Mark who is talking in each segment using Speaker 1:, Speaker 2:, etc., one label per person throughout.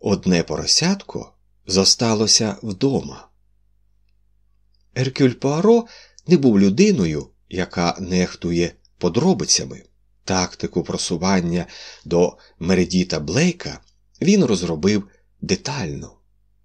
Speaker 1: одне поросятко зосталося вдома. Еркюль Пуаро не був людиною, яка нехтує подробицями. Тактику просування до Мередіта Блейка він розробив детально.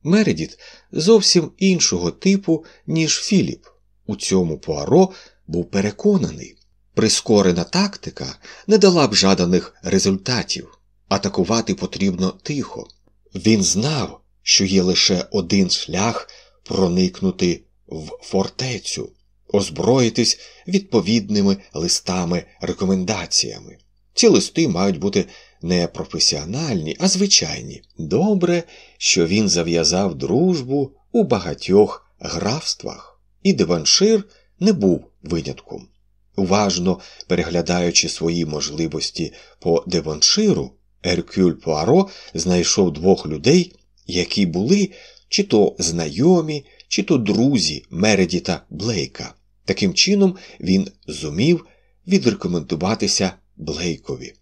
Speaker 1: Мередіт зовсім іншого типу, ніж Філіп. У цьому Пуаро був переконаний, прискорена тактика не дала б жаданих результатів. Атакувати потрібно тихо. Він знав, що є лише один шлях проникнути в фортецю, озброїтись відповідними листами рекомендаціями. Ці листи мають бути не професіональні, а звичайні. Добре, що він зав'язав дружбу у багатьох графствах, і Деваншир не був винятком. Уважно переглядаючи свої можливості по Деванширу, Еркюль Пуаро знайшов двох людей, які були чи то знайомі, чи то друзі Мередіта Блейка. Таким чином він зумів відрекомендуватися Блейкові,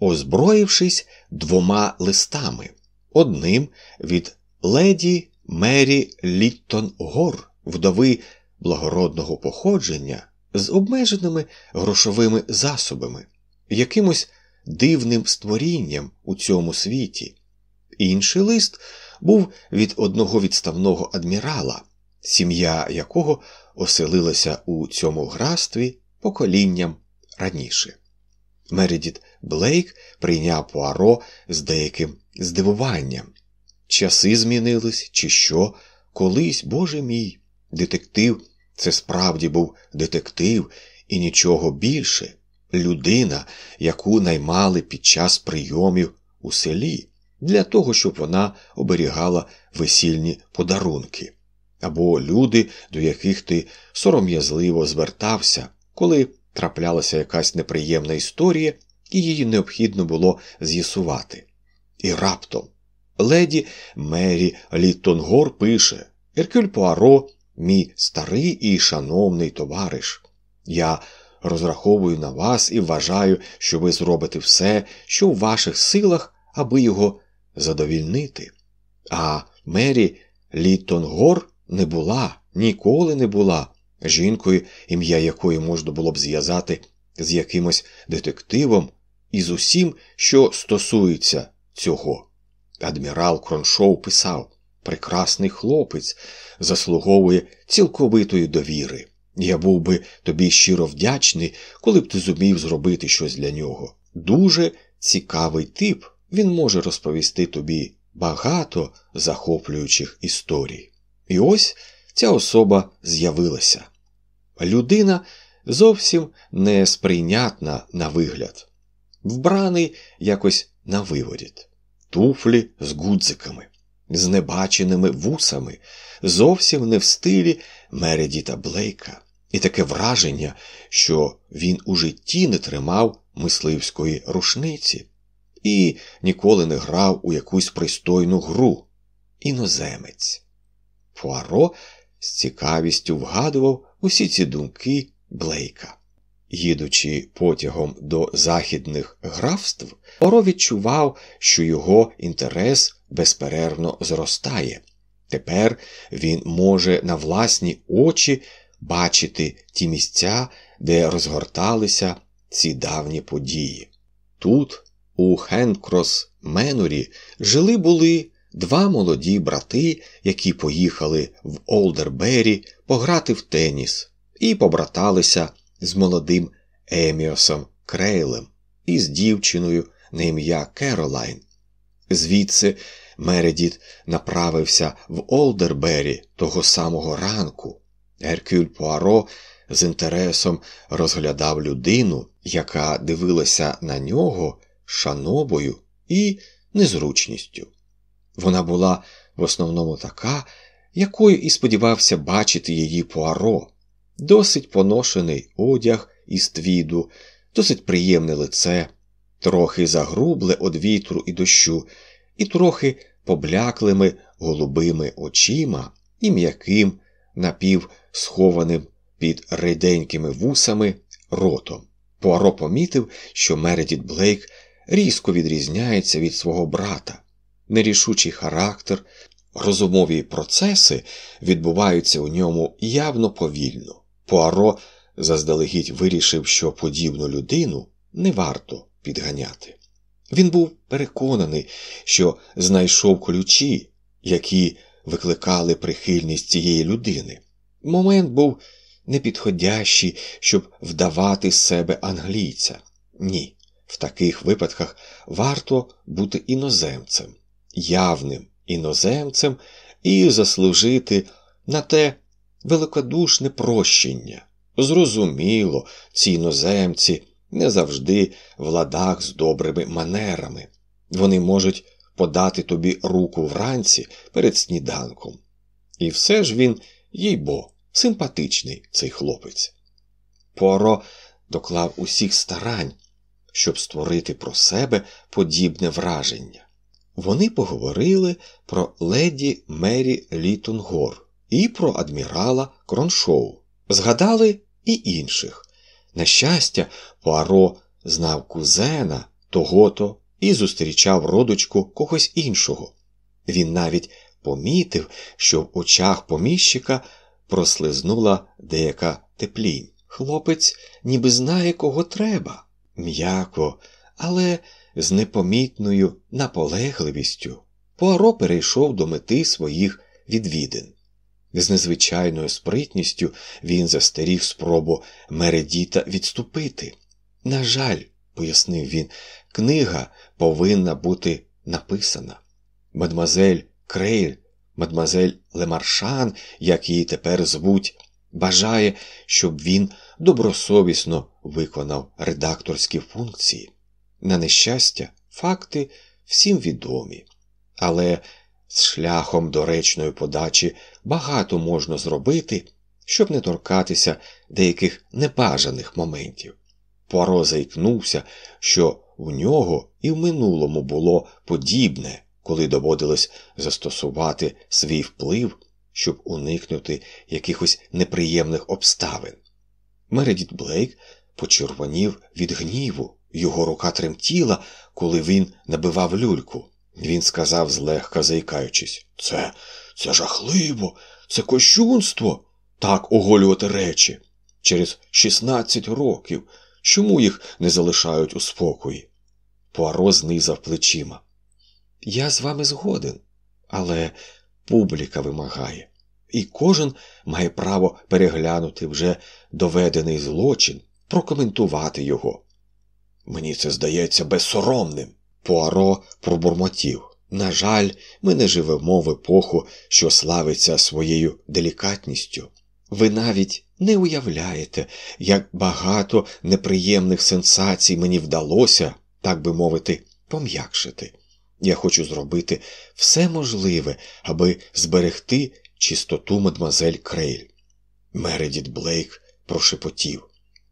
Speaker 1: озброївшись двома листами, одним від леді Мері Літтон Гор, вдови благородного походження з обмеженими грошовими засобами, якимось дивним створінням у цьому світі. Інший лист був від одного відставного адмірала, сім'я якого оселилася у цьому графстві поколінням раніше. Мередіт Блейк прийняв Пуаро з деяким здивуванням. Часи змінились, чи що, колись, боже мій, детектив це справді був детектив і нічого більше, людина, яку наймали під час прийомів у селі, для того, щоб вона оберігала весільні подарунки, або люди, до яких ти сором'язливо звертався, коли траплялася якась неприємна історія, і її необхідно було з'ясувати. І раптом леді Мері Літтонгор пише Еркюль Пуаро, мій старий і шановний товариш. Я розраховую на вас і вважаю, що ви зробите все, що в ваших силах, аби його задовільнити. А Мері Літтонгор не була, ніколи не була жінкою, ім'я якої можна було б зв'язати з якимось детективом і з усім, що стосується цього. Адмірал Кроншоу писав прекрасний хлопець заслуговує цілковитої довіри. Я був би тобі щиро вдячний, коли б ти зумів зробити щось для нього. Дуже цікавий тип, він може розповісти тобі багато захоплюючих історій. І ось ця особа з'явилася. Людина зовсім не сприйнятна на вигляд, вбраний якось на виворіт, туфлі з гудзиками, з небаченими вусами, зовсім не в стилі Мередіта Блейка, і таке враження, що він у житті не тримав мисливської рушниці і ніколи не грав у якусь пристойну гру. Іноземець. Фуаро з цікавістю вгадував усі ці думки Блейка. Їдучи потягом до західних графств, Поро відчував, що його інтерес безперервно зростає. Тепер він може на власні очі бачити ті місця, де розгорталися ці давні події. Тут, у Хендкрос Менорі, жили були два молоді брати, які поїхали в Олдербері пограти в теніс, і побраталися з молодим Еміасом Крейлем і з дівчиною на ім'я Керолайн. Звідси Мередіт направився в Олдербері того самого ранку. Геркюль Пуаро з інтересом розглядав людину, яка дивилася на нього шанобою і незручністю. Вона була в основному така, якою і сподівався бачити її Пуаро. Досить поношений одяг із твіду, досить приємне лице, трохи загрубле від вітру і дощу, і трохи побляклими голубими очима і м'яким, напівсхованим під рейденькими вусами ротом. Пуаро помітив, що Мередіт Блейк різко відрізняється від свого брата. нерішучий характер, розумові процеси відбуваються у ньому явно повільно. Пуаро заздалегідь вирішив, що подібну людину не варто підганяти. Він був переконаний, що знайшов ключі, які викликали прихильність цієї людини. Момент був непідходящий, щоб вдавати з себе англійця. Ні, в таких випадках варто бути іноземцем, явним іноземцем і заслужити на те великодушне прощення. Зрозуміло, ці іноземці не завжди в ладах з добрими манерами. Вони можуть подати тобі руку вранці перед сніданком. І все ж він, їй бо, симпатичний цей хлопець. Поро доклав усіх старань, щоб створити про себе подібне враження. Вони поговорили про леді Мері Літонгор і про адмірала Кроншоу. Згадали і інших. На щастя, Пуаро знав кузена того-то і зустрічав родочку когось іншого. Він навіть помітив, що в очах поміщика прослизнула деяка теплінь. Хлопець ніби знає, кого треба, м'яко, але з непомітною наполегливістю. Пуаро перейшов до мети своїх відвідин. З незвичайною спритністю він застеріг спробу Мередіта відступити. На жаль, пояснив він, книга повинна бути написана. Мадмазель Крейль, мадмазель Лемаршан, як її тепер звуть, бажає, щоб він добросовісно виконав редакторські функції. На нещастя, факти всім відомі, але з шляхом доречної подачі багато можна зробити, щоб не торкатися деяких небажаних моментів. Пуаро заікнувся, що у нього і в минулому було подібне, коли доводилось застосувати свій вплив, щоб уникнути якихось неприємних обставин. Мередіт Блейк почервонів від гніву, його рука тремтіла, коли він набивав люльку. Він сказав, злегка заїкаючись, це це жахливо, це кощунство так оголювати речі. Через 16 років. Чому їх не залишають у спокої? Пуаро знизав плечима. Я з вами згоден, але публіка вимагає, і кожен має право переглянути вже доведений злочин, прокоментувати його. Мені це здається безсоромним. Пуаро пробурмотів. На жаль, ми не живемо в епоху, що славиться своєю делікатністю. Ви навіть не уявляєте, як багато неприємних сенсацій мені вдалося, так би мовити, пом'якшити. Я хочу зробити все можливе, аби зберегти чистоту мадмазель Крейль. Мередіт Блейк прошепотів.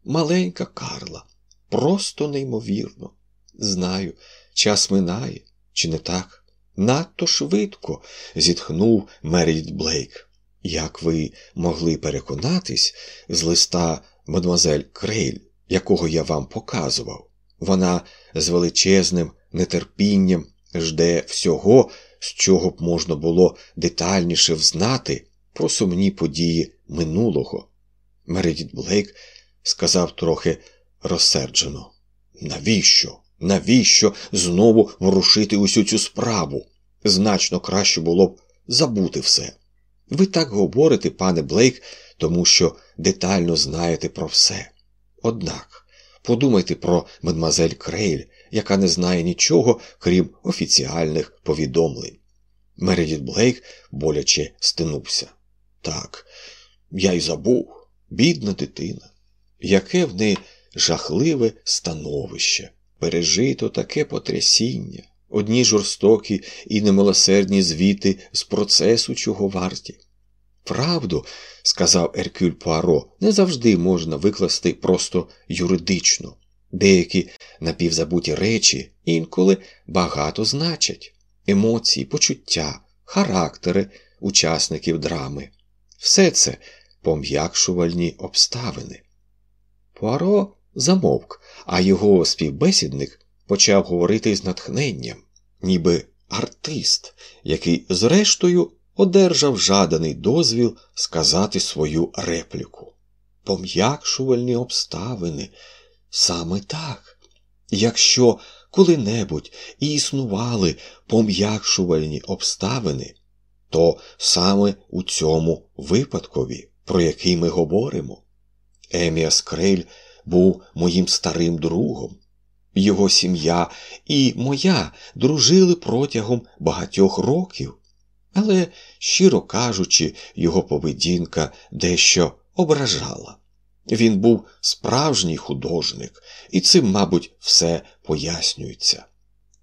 Speaker 1: Маленька Карла, просто неймовірно. Знаю, час минає, чи не так? Надто швидко, зітхнув Мередіт Блейк. Як ви могли переконатись з листа мадемуазель Крейль, якого я вам показував, вона з величезним нетерпінням жде всього, з чого б можна було детальніше взнати про сумні події минулого. Мередіт Блейк сказав трохи розсерджено. Навіщо? Навіщо знову ворушити усю цю справу? Значно краще було б забути все. Ви так говорите, пане Блейк, тому що детально знаєте про все. Однак подумайте про мадмазель Крейль, яка не знає нічого, крім офіціальних повідомлень. Мередіт Блейк боляче стинувся. Так, я й забув, бідна дитина, яке в неї жахливе становище, пережито таке потрясіння одні жорстокі і немилосердні звіти з процесу, чого варті. Правду, сказав Еркюль Пуаро, не завжди можна викласти просто юридично. Деякі напівзабуті речі інколи багато значать емоції, почуття, характери учасників драми. Все це пом'якшувальні обставини. Пуаро замовк, а його співбесідник почав говорити з натхненням, ніби артист, який, зрештою, одержав жаданий дозвіл сказати свою репліку. Пом'якшувальні обставини саме так. Якщо коли-небудь і існували пом'якшувальні обставини, то саме у цьому випадкові, про який ми говоримо, Еміас Крель був моїм старим другом. Його сім'я і моя дружили протягом багатьох років, але, щиро кажучи, його поведінка дещо ображала. Він був справжній художник, і цим, мабуть, все пояснюється.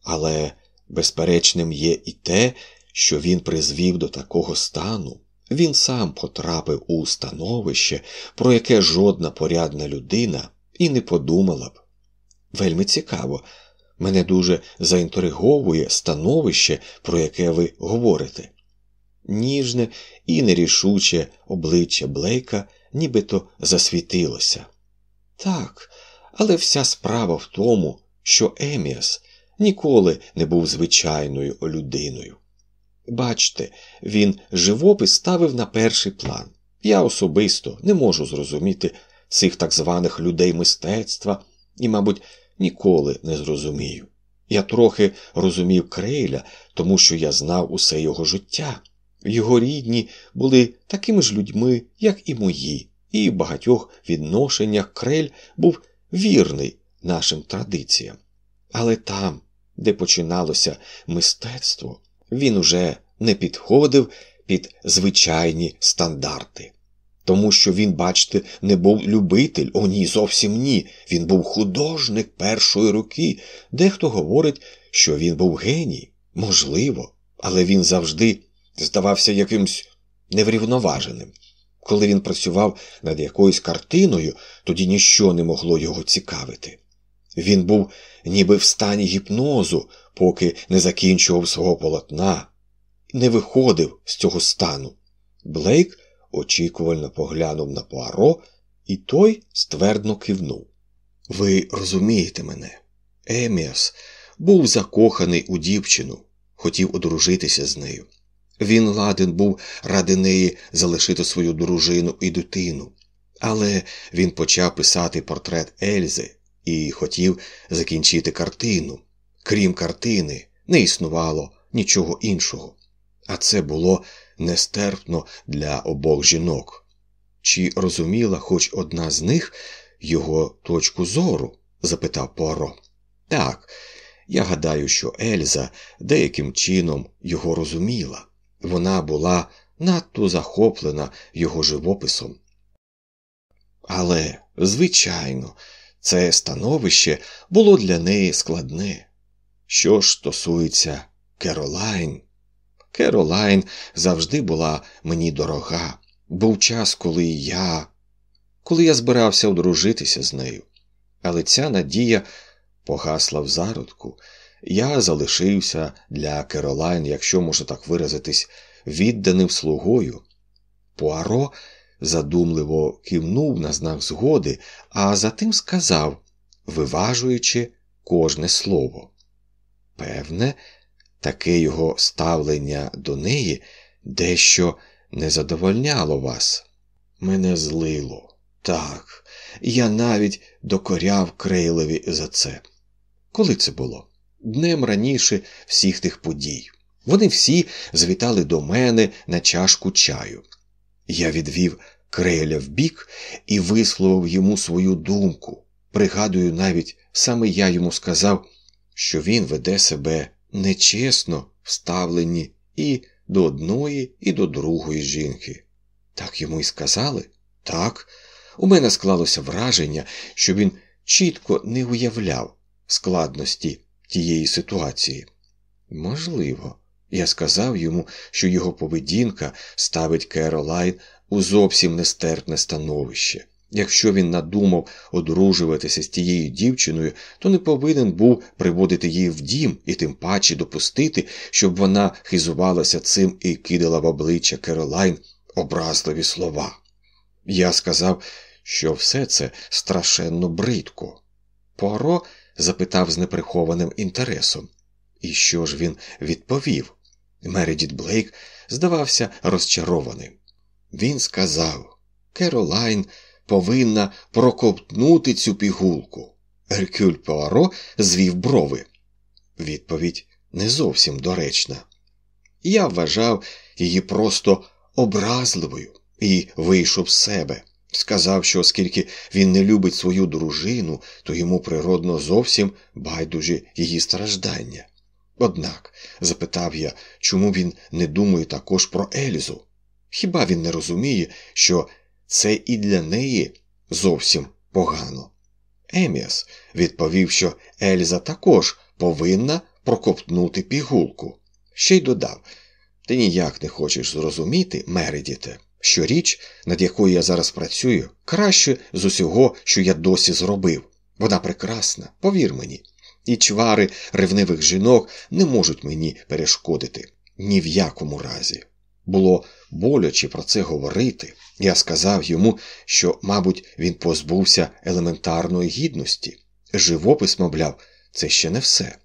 Speaker 1: Але безперечним є і те, що він призвів до такого стану. Він сам потрапив у становище, про яке жодна порядна людина і не подумала б. Вельми цікаво, мене дуже заінтриговує становище, про яке ви говорите. Ніжне і нерішуче обличчя Блейка нібито засвітилося. Так, але вся справа в тому, що Еміас ніколи не був звичайною людиною. Бачте, він живопис ставив на перший план. Я особисто не можу зрозуміти цих так званих людей мистецтва і, мабуть, ніколи не зрозумію. Я трохи розумів Крейля, тому що я знав усе його життя. Його рідні були такими ж людьми, як і мої, і в багатьох відношеннях Крель був вірний нашим традиціям. Але там, де починалося мистецтво, він уже не підходив під звичайні стандарти. Тому що він, бачите, не був любитель, о ні, зовсім ні. Він був художник першої руки. Дехто говорить, що він був геній, можливо, але він завжди здавався якимсь неврівноваженим. Коли він працював над якоюсь картиною, тоді ніщо не могло його цікавити. Він був ніби в стані гіпнозу, поки не закінчував свого полотна, не виходив з цього стану. Блейк очікувально поглянув на Пуаро, і той ствердно кивнув. Ви розумієте мене, Еміас був закоханий у дівчину, хотів одружитися з нею. Він ладен був ради неї залишити свою дружину і дитину, але він почав писати портрет Ельзи і хотів закінчити картину. Крім картини, не існувало нічого іншого, а це було нестерпно для обох жінок. Чи розуміла хоч одна з них його точку зору? запитав Поро. Так, я гадаю, що Ельза деяким чином його розуміла. Вона була надто захоплена його живописом. Але, звичайно, це становище було для неї складне. Що ж стосується Керолайн, Керолайн завжди була мені дорога. Був час, коли я коли я збирався одружитися з нею. Але ця надія погасла в зародку. Я залишився для Керолайн, якщо можна так виразитись, відданим слугою. Пуаро задумливо кивнув на знак згоди, а затим сказав, виважуючи кожне слово. Певне, таке його ставлення до неї дещо не задовольняло вас. Мене злило. Так, я навіть докоряв Крейлеві за це. Коли це було? Днем раніше всіх тих подій. Вони всі звітали до мене на чашку чаю. Я відвів Крейля вбік і висловив йому свою думку. Пригадую, навіть саме я йому сказав, що він веде себе нечесно вставлені і до одної, і до другої жінки. Так йому й сказали? Так, у мене склалося враження, що він чітко не уявляв складності тієї ситуації. Можливо, я сказав йому, що його поведінка ставить Керолайн у зовсім нестерпне становище. Якщо він надумав одружуватися з тією дівчиною, то не повинен був приводити її в дім і тим паче допустити, щоб вона хизувалася цим і кидала в обличчя Керолайн образливі слова. Я сказав, що все це страшенно бридко. Поро запитав з неприхованим інтересом. І що ж він відповів? Мередіт Блейк здавався розчарованим. Він сказав Керолайн повинна проковтнути цю пігулку. Геркюль Пуаро звів брови. Відповідь не зовсім доречна. Я вважав її просто образливою і вийшов з себе. Сказав, що оскільки він не любить свою дружину, то йому природно зовсім байдужі її страждання. Однак, запитав я, чому він не думає також про Ельзу? Хіба він не розуміє, що це і для неї зовсім погано? Еміас відповів, що Ельза також повинна проковтнути пігулку. Ще й додав ти ніяк не хочеш зрозуміти, Мередіте, що річ, над якою я зараз працюю, краще з усього, що я досі зробив. Вона прекрасна, повір мені, і чвари ревнивих жінок не можуть мені перешкодити ні в якому разі. Було боляче про це говорити. Я сказав йому, що, мабуть, він позбувся елементарної гідності. Живопис, мовляв, це ще не все.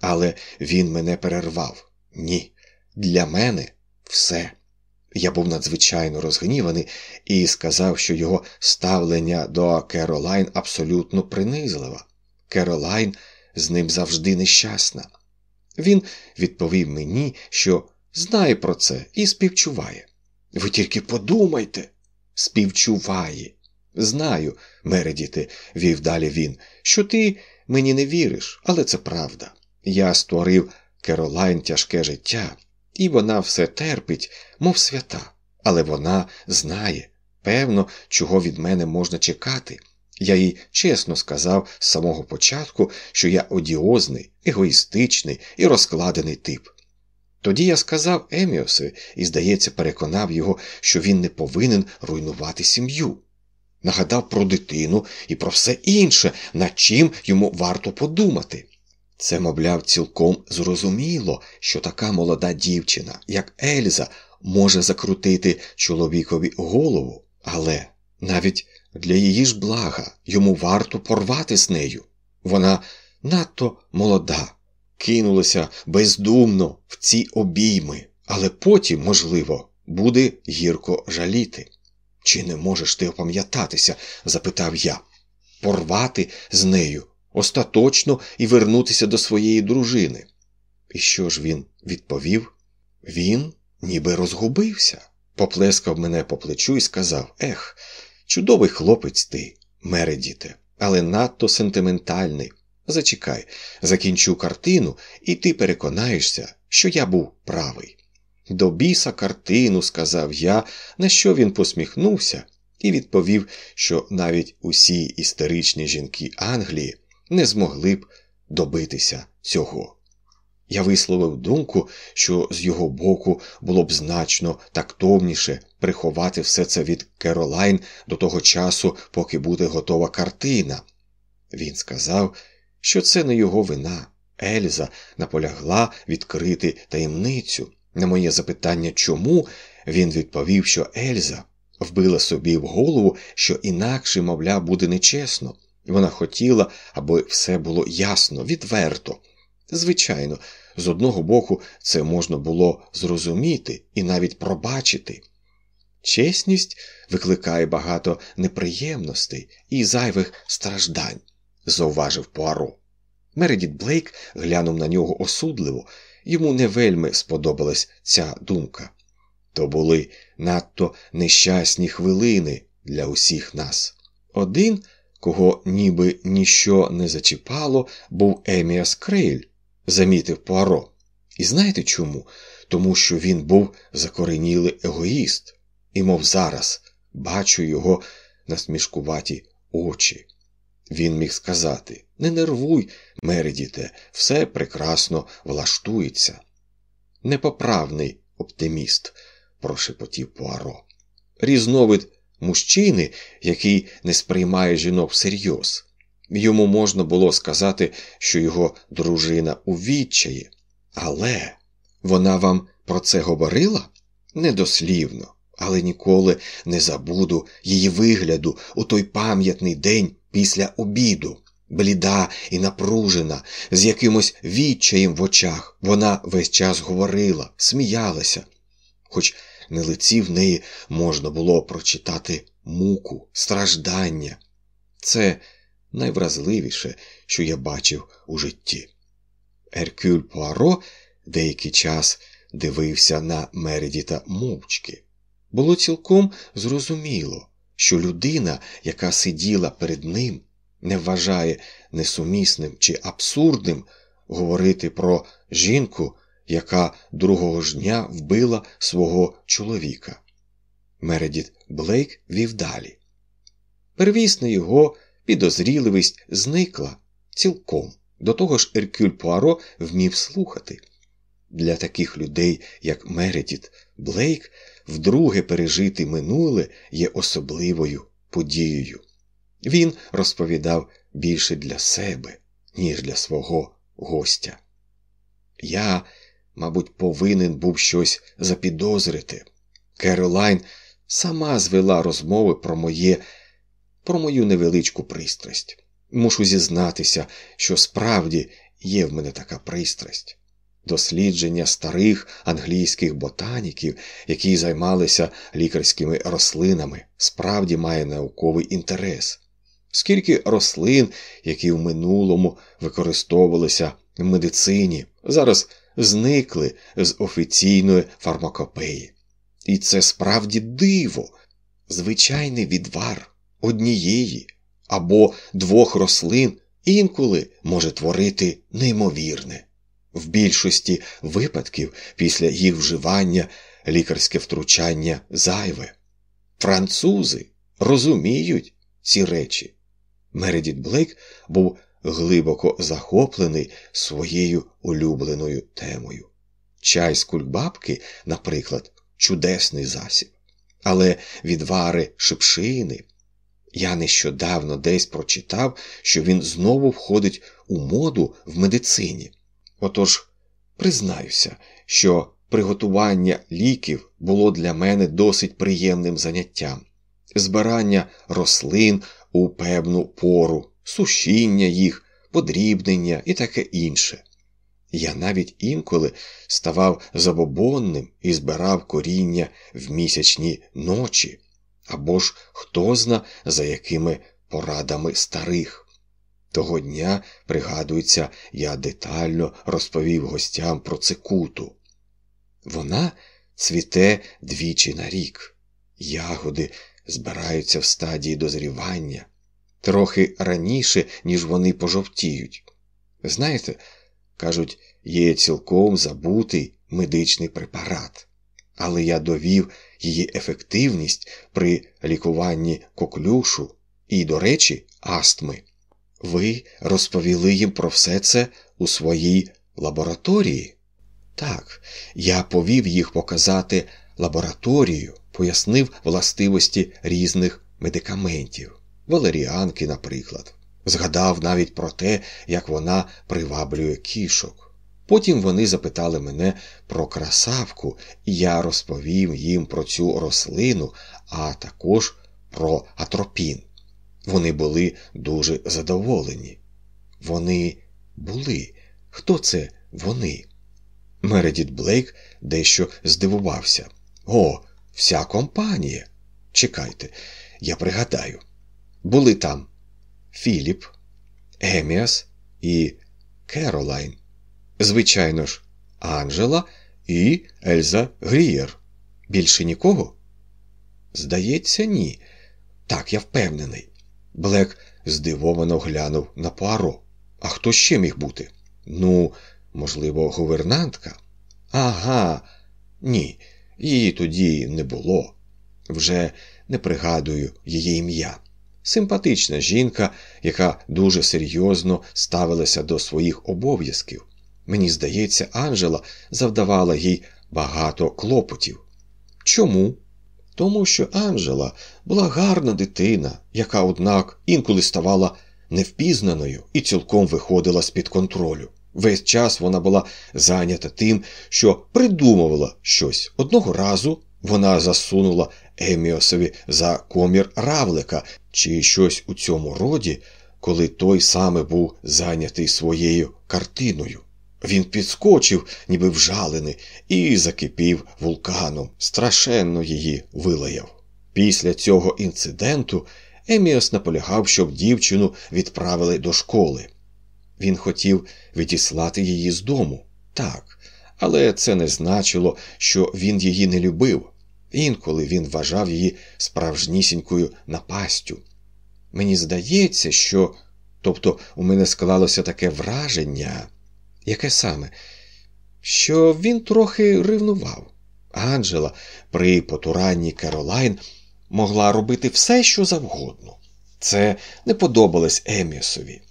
Speaker 1: Але він мене перервав. Ні, для мене все. Я був надзвичайно розгніваний і сказав, що його ставлення до Керолайн абсолютно принизливе. Керолайн з ним завжди нещасна. Він відповів мені, що знає про це і співчуває. Ви тільки подумайте, співчуває. Знаю, Мередіте, вів далі він, що ти мені не віриш, але це правда. Я створив Керолайн тяжке життя, і вона все терпить, мов свята, але вона знає, певно, чого від мене можна чекати. Я їй чесно сказав з самого початку, що я одіозний, егоїстичний і розкладений тип. Тоді я сказав Еміосові і, здається, переконав його, що він не повинен руйнувати сім'ю. Нагадав про дитину і про все інше, над чим йому варто подумати. Це, мовляв, цілком зрозуміло, що така молода дівчина, як Ельза, може закрутити чоловікові голову, але навіть для її ж блага йому варто порвати з нею. Вона надто молода, кинулася бездумно в ці обійми, але потім, можливо, буде гірко жаліти. Чи не можеш ти опам'ятатися? запитав я, порвати з нею остаточно і вернутися до своєї дружини. І що ж він відповів? Він ніби розгубився, поплескав мене по плечу і сказав: Ех, чудовий хлопець ти, Мередіте, але надто сентиментальний. Зачекай, закінчу картину, і ти переконаєшся, що я був правий. До біса картину, сказав я, на що він посміхнувся, і відповів, що навіть усі історичні жінки Англії не змогли б добитися цього. Я висловив думку, що з його боку було б значно тактовніше приховати все це від Керолайн до того часу, поки буде готова картина. Він сказав, що це не його вина. Ельза наполягла відкрити таємницю. На моє запитання, чому, він відповів, що Ельза вбила собі в голову, що інакше, мовляв, буде нечесно. Вона хотіла, аби все було ясно, відверто. Звичайно, з одного боку, це можна було зрозуміти і навіть пробачити. Чесність викликає багато неприємностей і зайвих страждань, зауважив Пуаро. Мередіт Блейк глянув на нього осудливо, йому не вельми сподобалась ця думка. То були надто нещасні хвилини для усіх нас. Один кого ніби ніщо не зачіпало, був Еміас Крейль, замітив Пуаро. І знаєте чому? Тому що він був закоренілий егоїст, і, мов зараз, бачу його насмішкуваті очі. Він міг сказати не нервуй, Мередіте, все прекрасно влаштується. Непоправний оптиміст, прошепотів Пуаро. Різновид мужчини, який не сприймає жінок всерйоз. Йому можна було сказати, що його дружина у відчаї. Але вона вам про це говорила? Недослівно, але ніколи не забуду її вигляду у той пам'ятний день після обіду. бліда і напружена, з якимось відчаєм в очах. Вона весь час говорила, сміялася, хоч на лиці в неї можна було прочитати муку, страждання. Це найвразливіше, що я бачив у житті. Еркюль Пуаро деякий час дивився на Мередіта мовчки. Було цілком зрозуміло, що людина, яка сиділа перед ним, не вважає несумісним чи абсурдним говорити про жінку, яка другого ж дня вбила свого чоловіка. Мередіт Блейк вів далі. Первісна його підозріливість зникла цілком. До того ж, Еркюль Пуаро вмів слухати. Для таких людей, як Мередіт Блейк, вдруге пережити минуле є особливою подією. Він розповідав більше для себе, ніж для свого гостя. Я, мабуть, повинен був щось запідозрити. Керолайн сама звела розмови про моє, про мою невеличку пристрасть. Мушу зізнатися, що справді є в мене така пристрасть. Дослідження старих англійських ботаніків, які займалися лікарськими рослинами, справді має науковий інтерес. Скільки рослин, які в минулому використовувалися в медицині, зараз зникли з офіційної фармакопеї. І це справді диво, звичайний відвар однієї або двох рослин інколи може творити неймовірне. В більшості випадків після їх вживання лікарське втручання зайве. Французи розуміють ці речі. Мередіт Блейк був глибоко захоплений своєю улюбленою темою. Чай з кульбабки, наприклад, чудесний засіб, але відвари шипшини. Я нещодавно десь прочитав, що він знову входить у моду в медицині. Отож, признаюся, що приготування ліків було для мене досить приємним заняттям, збирання рослин у певну пору, сушіння їх, подрібнення і таке інше. Я навіть інколи ставав забобонним і збирав коріння в місячні ночі, або ж хто зна за якими порадами старих. Того дня, пригадується, я детально розповів гостям про цикуту. Вона цвіте двічі на рік, ягоди збираються в стадії дозрівання, трохи раніше, ніж вони пожовтіють. Знаєте, кажуть, є цілком забутий медичний препарат, але я довів її ефективність при лікуванні коклюшу і, до речі, астми. Ви розповіли їм про все це у своїй лабораторії? Так, я повів їх показати лабораторію, пояснив властивості різних медикаментів, валеріанки, наприклад. Згадав навіть про те, як вона приваблює кішок. Потім вони запитали мене про красавку, і я розповів їм про цю рослину, а також про атропін. Вони були дуже задоволені. Вони були. Хто це вони? Мередіт Блейк дещо здивувався. О, вся компанія. Чекайте, я пригадаю. Були там Філіп, Еміас і Керолайн. Звичайно ж, Анжела і Ельза Грієр. Більше нікого? Здається, ні. Так, я впевнений. Блек здивовано глянув на Пуаро. А хто ще міг бути? Ну, можливо, гувернантка? Ага, ні, її тоді не було. Вже не пригадую її ім'я. Симпатична жінка, яка дуже серйозно ставилася до своїх обов'язків. Мені здається, Анжела завдавала їй багато клопотів. Чому? Тому що Анжела була гарна дитина, яка, однак, інколи ставала невпізнаною і цілком виходила з під контролю. Весь час вона була зайнята тим, що придумувала щось. Одного разу вона засунула Еміосові за комір равлика чи щось у цьому роді, коли той саме був зайнятий своєю картиною. Він підскочив, ніби вжалений, і закипів вулканом, страшенно її вилаяв. Після цього інциденту Еміас наполягав, щоб дівчину відправили до школи. Він хотів відіслати її з дому, так, але це не значило, що він її не любив. Інколи він вважав її справжнісінькою напастю. Мені здається, що. Тобто у мене склалося таке враження, яке саме, що він трохи ревнував. Анджела при потуранні Керолайн могла робити все, що завгодно. Це не подобалось Еміосові.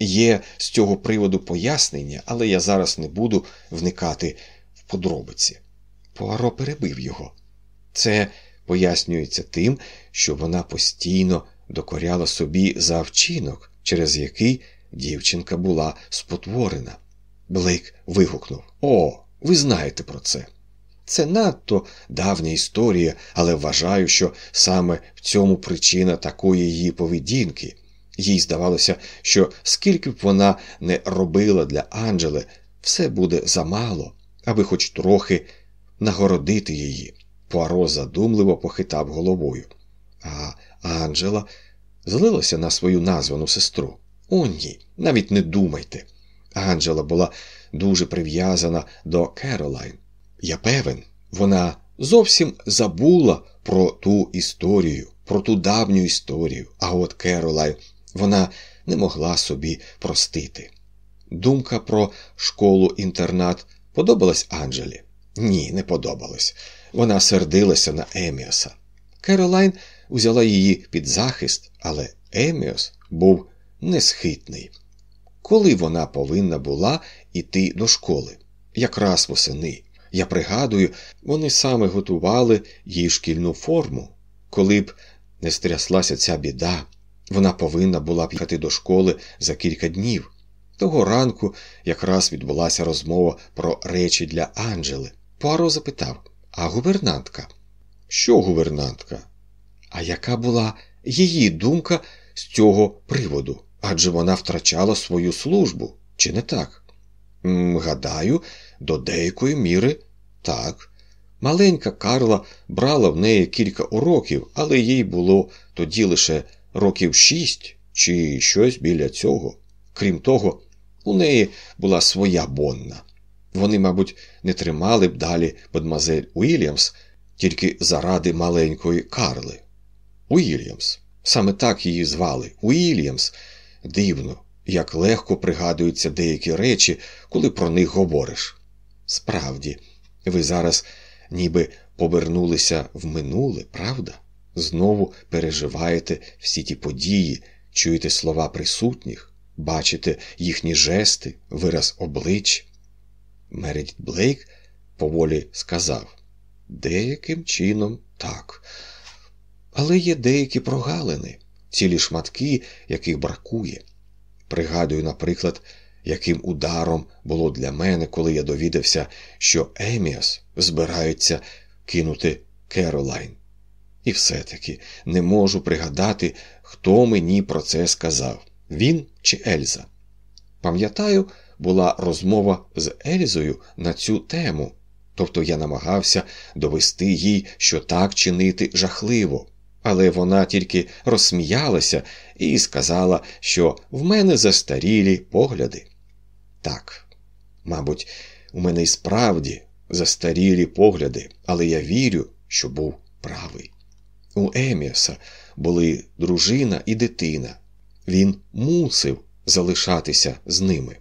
Speaker 1: Є з цього приводу пояснення, але я зараз не буду вникати в подробиці. Пуаро перебив його. Це пояснюється тим, що вона постійно докоряла собі за вчинок, через який дівчинка була спотворена. Блейк вигукнув О, ви знаєте про це. Це надто давня історія, але вважаю, що саме в цьому причина такої її поведінки. Їй здавалося, що скільки б вона не робила для Анджели, все буде замало, аби хоч трохи нагородити її. Пуаро задумливо похитав головою. А Анджела злилася на свою названу сестру. О, ні, навіть не думайте. Анджела була дуже прив'язана до Керолайн. Я певен, вона зовсім забула про ту історію, про ту давню історію, а от Керолайн вона не могла собі простити. Думка про школу інтернат подобалась Анджелі? Ні, не подобалась. Вона сердилася на Еміоса. Керолайн узяла її під захист, але Еміос був несхитний. Коли вона повинна була йти до школи, якраз восени. Я пригадую, вони саме готували їй шкільну форму. Коли б не стряслася ця біда, вона повинна була б їхати до школи за кілька днів. Того ранку якраз відбулася розмова про речі для Анджели. Пуаро запитав А гувернантка? Що гувернантка? А яка була її думка з цього приводу? Адже вона втрачала свою службу, чи не так? Гадаю, до деякої міри так. Маленька Карла брала в неї кілька уроків, але їй було тоді лише років шість чи щось біля цього. Крім того, у неї була своя бонна. Вони, мабуть, не тримали б далі мадмазель Уільямс тільки заради маленької Карли. Уільямс. Саме так її звали Уільямс. Дивно, як легко пригадуються деякі речі, коли про них говориш. Справді, ви зараз ніби повернулися в минуле, правда? Знову переживаєте всі ті події, чуєте слова присутніх, бачите їхні жести, вираз облич. Мередіт Блейк поволі сказав деяким чином так. Але є деякі прогалини, цілі шматки, яких бракує. Пригадую, наприклад, яким ударом було для мене, коли я довідався, що Еміас збирається кинути Керолайн. І все-таки не можу пригадати, хто мені про це сказав він чи Ельза. Пам'ятаю, була розмова з Ельзою на цю тему, тобто я намагався довести їй, що так чинити жахливо, але вона тільки розсміялася і сказала, що в мене застарілі погляди. Так, мабуть, у мене й справді застарілі погляди, але я вірю, що був правий. У Еміаса були дружина і дитина. Він мусив залишатися з ними.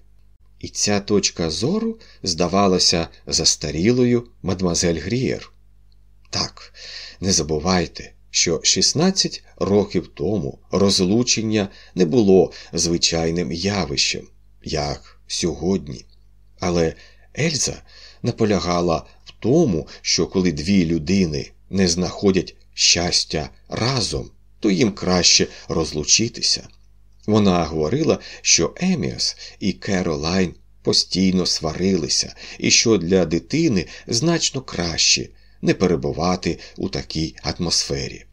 Speaker 1: І ця точка зору здавалася застарілою мадмазель Грієр. Так, не забувайте, що 16 років тому розлучення не було звичайним явищем, як сьогодні. Але Ельза наполягала в тому, що коли дві людини не знаходять щастя разом, то їм краще розлучитися. Вона говорила, що Еміас і Керолайн постійно сварилися, і що для дитини значно краще не перебувати у такій атмосфері.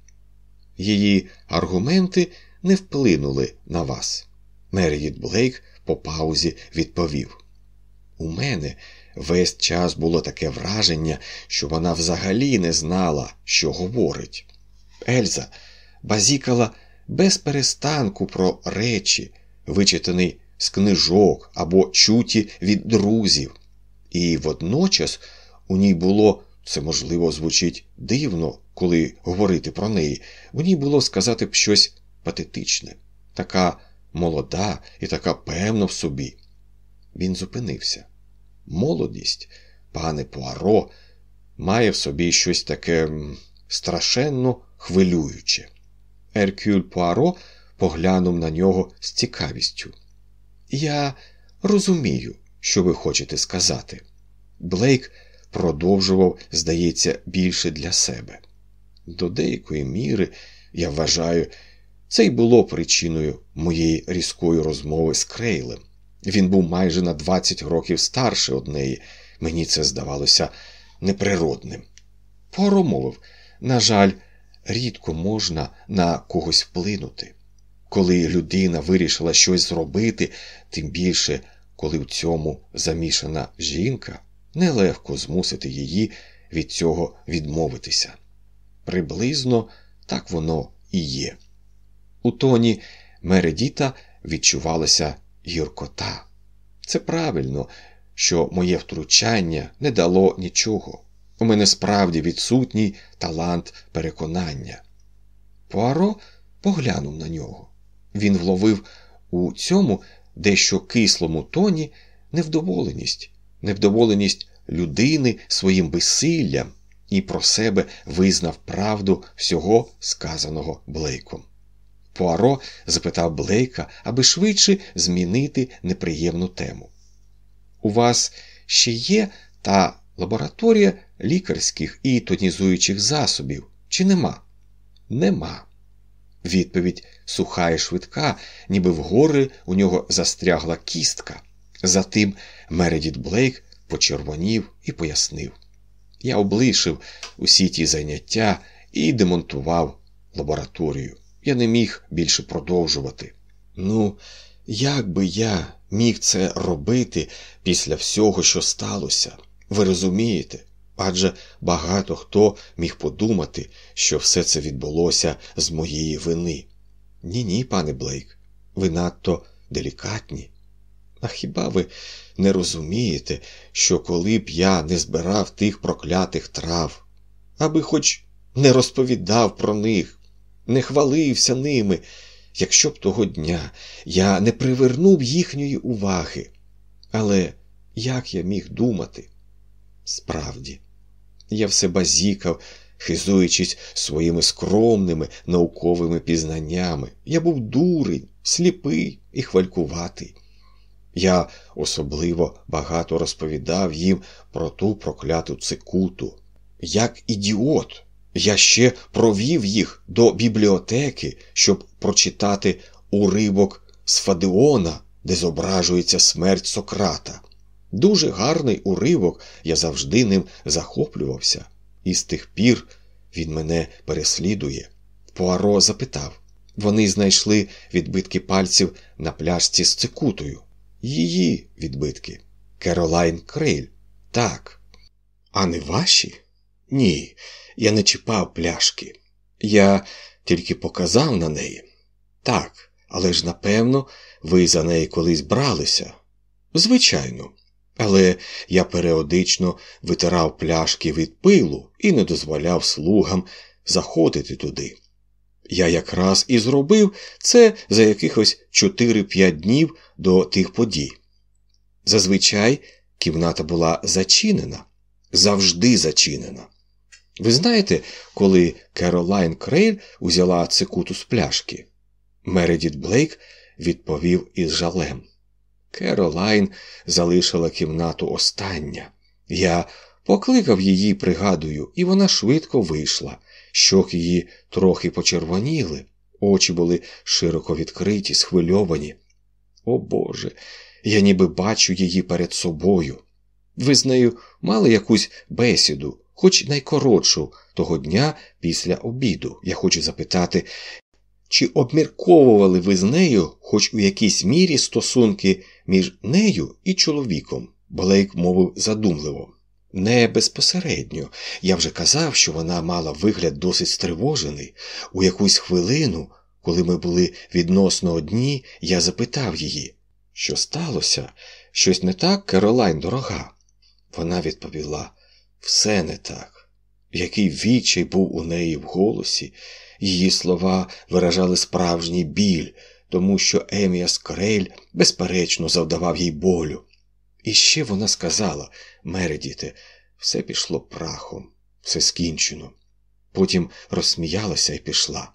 Speaker 1: Її аргументи не вплинули на вас. Мередіт Блейк по паузі відповів. У мене весь час було таке враження, що вона взагалі не знала, що говорить. Ельза базікала без перестанку про речі, вичитані з книжок або чуті від друзів, і водночас у ній було, це можливо звучить дивно, коли говорити про неї, ній було сказати б щось патетичне, така молода і така певна в собі. Він зупинився. Молодість, пане Пуаро, має в собі щось таке страшенно хвилююче. Еркюль Пуаро поглянув на нього з цікавістю. Я розумію, що ви хочете сказати. Блейк продовжував, здається, більше для себе. До деякої міри, я вважаю, це й було причиною моєї різкої розмови з Крейлем. Він був майже на 20 років старше од неї. Мені це здавалося неприродним. Поромовив, на жаль, рідко можна на когось вплинути. Коли людина вирішила щось зробити, тим більше, коли в цьому замішана жінка, нелегко змусити її від цього відмовитися. Приблизно так воно і є. У тоні Мередіта відчувалася гіркота. Це правильно, що моє втручання не дало нічого. У мене справді відсутній талант переконання. Пуаро поглянув на нього. Він вловив у цьому дещо кислому тоні невдоволеність, невдоволеність людини своїм безсиллям і про себе визнав правду всього сказаного Блейком. Пуаро запитав Блейка, аби швидше змінити неприємну тему. У вас ще є та лабораторія лікарських і тонізуючих засобів, чи нема? Нема. Відповідь суха і швидка, ніби вгори у нього застрягла кістка. Затим Мередіт Блейк почервонів і пояснив. Я облишив усі ті заняття і демонтував лабораторію. Я не міг більше продовжувати. Ну, як би я міг це робити після всього, що сталося? Ви розумієте? Адже багато хто міг подумати, що все це відбулося з моєї вини. Ні, ні, пане Блейк, ви надто делікатні. А хіба ви не розумієте, що коли б я не збирав тих проклятих трав, аби хоч не розповідав про них, не хвалився ними, якщо б того дня я не привернув їхньої уваги. Але як я міг думати? Справді, я все базікав, хизуючись своїми скромними науковими пізнаннями. Я був дурень, сліпий і хвалькуватий. Я особливо багато розповідав їм про ту прокляту цикуту. Як ідіот, я ще провів їх до бібліотеки, щоб прочитати уривок з Фадеона, де зображується смерть Сократа. Дуже гарний уривок, я завжди ним захоплювався, і з тих пір він мене переслідує. Пуаро запитав вони знайшли відбитки пальців на пляшці з цикутою. Її відбитки. Керолайн Крейль. Так. А не ваші? Ні, я не чіпав пляшки. Я тільки показав на неї. Так, але ж напевно, ви за неї колись бралися. Звичайно. Але я періодично витирав пляшки від пилу і не дозволяв слугам заходити туди. Я якраз і зробив це за якихось 4-5 днів до тих подій. Зазвичай кімната була зачинена, завжди зачинена. Ви знаєте, коли Керолайн Крейль узяла цикуту з пляшки? Мередіт Блейк відповів із жалем. Керолайн залишила кімнату остання. Я покликав її, пригадую, і вона швидко вийшла. Щоки її трохи почервоніли, очі були широко відкриті, схвильовані. О Боже, я ніби бачу її перед собою. Ви з нею мали якусь бесіду, хоч найкоротшу того дня після обіду. Я хочу запитати, чи обмірковували ви з нею, хоч у якійсь мірі стосунки між нею і чоловіком? Блейк мовив задумливо. Не безпосередньо. Я вже казав, що вона мала вигляд досить стривожений. У якусь хвилину, коли ми були відносно одні, я запитав її, що сталося? Щось не так, Керолайн, дорога? Вона відповіла все не так. Який відчай був у неї в голосі, її слова виражали справжній біль, тому що Еміас Крель, безперечно, завдавав їй болю. І ще вона сказала Мередіте, все пішло прахом, все скінчено. Потім розсміялася і пішла.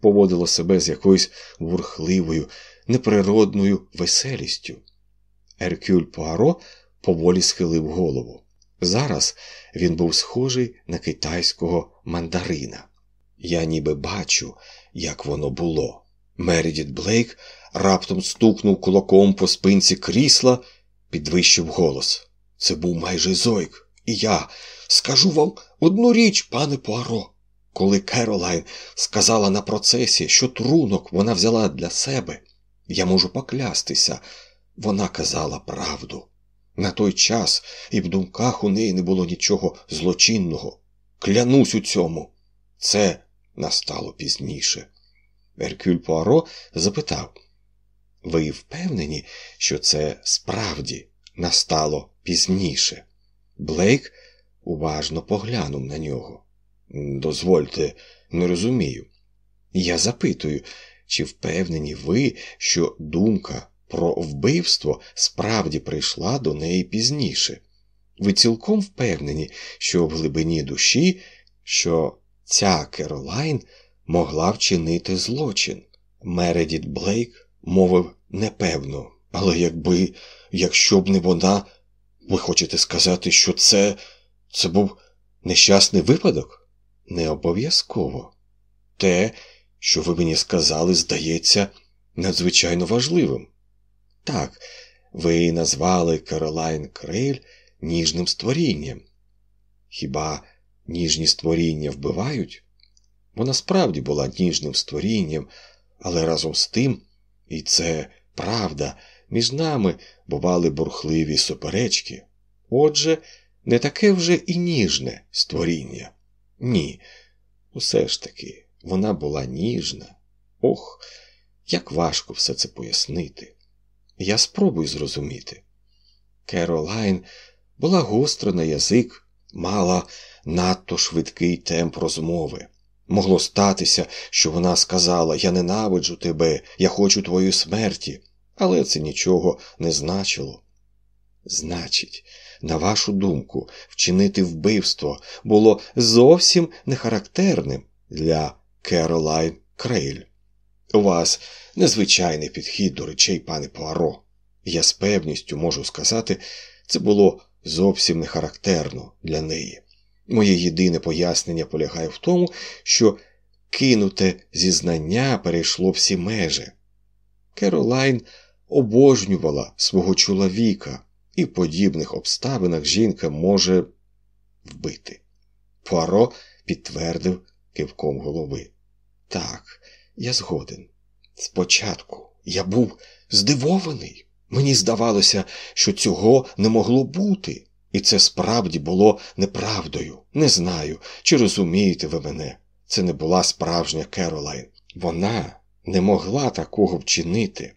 Speaker 1: Поводила себе з якоюсь бурхливою, неприродною веселістю. Еркюль Пуаро поволі схилив голову. Зараз він був схожий на китайського мандарина. Я ніби бачу, як воно було. Мередіт Блейк раптом стукнув кулаком по спинці крісла, підвищив голос. Це був майже зойк. І я скажу вам одну річ, пане Пуаро. Коли Керолайн сказала на процесі, що трунок вона взяла для себе, я можу поклястися, вона казала правду. На той час і в думках у неї не було нічого злочинного. Клянусь у цьому. Це настало пізніше. Еркюль Пуаро запитав Ви впевнені, що це справді настало пізніше? Блейк уважно поглянув на нього. Дозвольте, не розумію. Я запитую, чи впевнені ви, що думка про вбивство справді прийшла до неї пізніше? Ви цілком впевнені, що в глибині душі, що ця Керолайн могла вчинити злочин. Мередіт Блейк мовив непевно, але якби, якщо б не вона, ви хочете сказати, що це, це був нещасний випадок? Не обов'язково. Те, що ви мені сказали, здається надзвичайно важливим. Так, ви назвали Каролайн Крейль ніжним створінням. Хіба ніжні створіння вбивають? Вона справді була ніжним створінням, але разом з тим, і це правда, між нами бували бурхливі суперечки. Отже, не таке вже і ніжне створіння. Ні, усе ж таки, вона була ніжна. Ох, як важко все це пояснити. Я спробую зрозуміти. Керолайн була гостра на язик, мала надто швидкий темп розмови. Могло статися, що вона сказала Я ненавиджу тебе, я хочу твоєї смерті, але це нічого не значило. Значить, на вашу думку, вчинити вбивство було зовсім не характерним для Керолайн Крейль. У вас незвичайний підхід до речей, пане Пуаро. Я з певністю можу сказати, це було зовсім не характерно для неї. Моє єдине пояснення полягає в тому, що кинуте зізнання перейшло всі межі. Керолайн обожнювала свого чоловіка, і в подібних обставинах жінка може вбити. Пуаро підтвердив кивком голови. Так, я згоден. Спочатку я був здивований. Мені здавалося, що цього не могло бути, і це справді було неправдою. Не знаю, чи розумієте ви мене. Це не була справжня Керолайн. Вона не могла такого вчинити.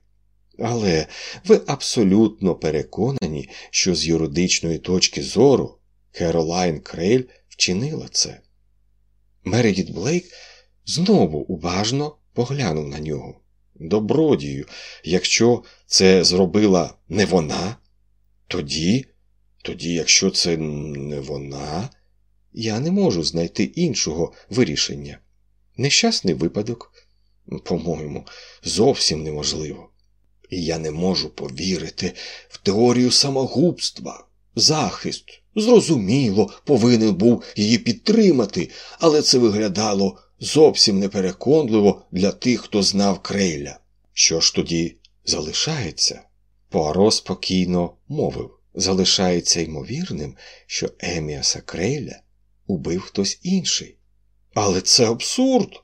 Speaker 1: Але ви абсолютно переконані, що з юридичної точки зору Керолайн Крейль вчинила це. Мередіт Блейк знову уважно поглянув на нього. Добродію, якщо це зробила не вона, тоді, тоді, якщо це не вона, я не можу знайти іншого вирішення. Нещасний випадок, по-моєму, зовсім неможливо. І я не можу повірити в теорію самогубства. Захист, зрозуміло, повинен був її підтримати, але це виглядало зовсім непереконливо для тих, хто знав Крейля. Що ж тоді залишається? Пуаро спокійно мовив залишається ймовірним, що Еміаса Крейля убив хтось інший. Але це абсурд.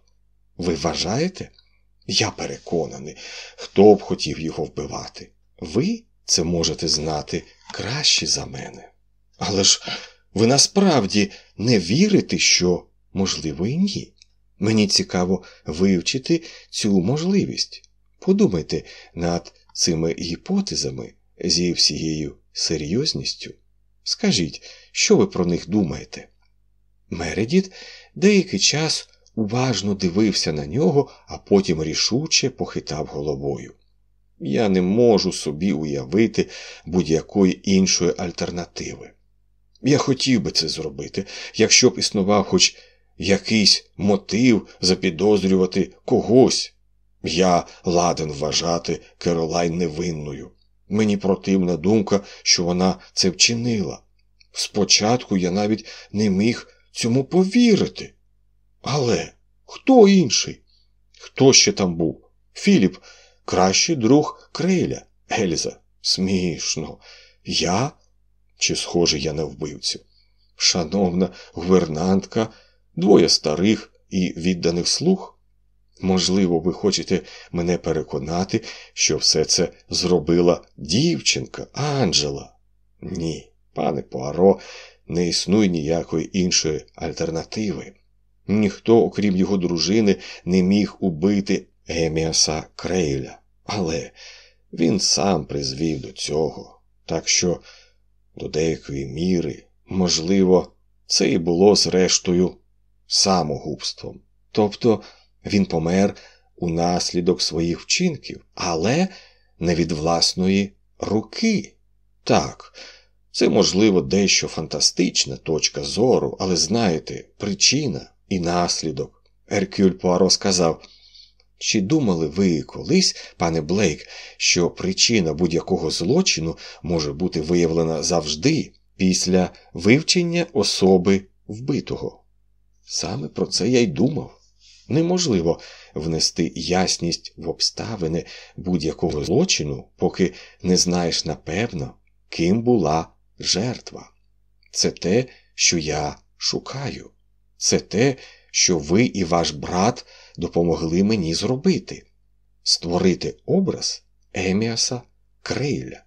Speaker 1: Ви вважаєте? Я переконаний, хто б хотів його вбивати. Ви це можете знати краще за мене. Але ж ви насправді не вірите, що можливо і ні. Мені цікаво вивчити цю можливість. Подумайте над цими гіпотезами зі всією серйозністю. Скажіть, що ви про них думаєте? Мередіт деякий час уважно дивився на нього, а потім рішуче похитав головою. Я не можу собі уявити будь-якої іншої альтернативи. Я хотів би це зробити, якщо б існував хоч якийсь мотив запідозрювати когось. Я ладен вважати Керолайн невинною. Мені противна думка, що вона це вчинила. Спочатку я навіть не міг цьому повірити. Але хто інший? Хто ще там був? Філіп, кращий друг Крейля, Ельза. Смішно. Я? Чи схожий я на вбивцю? Шановна гувернантка, двоє старих і відданих слуг? Можливо, ви хочете мене переконати, що все це зробила дівчинка Анджела? Ні, пане Пуаро, не існує ніякої іншої альтернативи. Ніхто, окрім його дружини, не міг убити Еміаса Крейля, але він сам призвів до цього, так що, до деякої міри, можливо, це і було зрештою самогубством. Тобто він помер унаслідок своїх вчинків, але не від власної руки. Так, це, можливо, дещо фантастична точка зору, але знаєте, причина і наслідок. Еркюль Пуаро сказав. Чи думали ви колись, пане Блейк, що причина будь-якого злочину може бути виявлена завжди після вивчення особи вбитого? Саме про це я й думав. Неможливо внести ясність в обставини будь-якого злочину, поки не знаєш напевно, ким була жертва. Це те, що я шукаю, це те, що ви і ваш брат допомогли мені зробити створити образ Еміаса Крейля.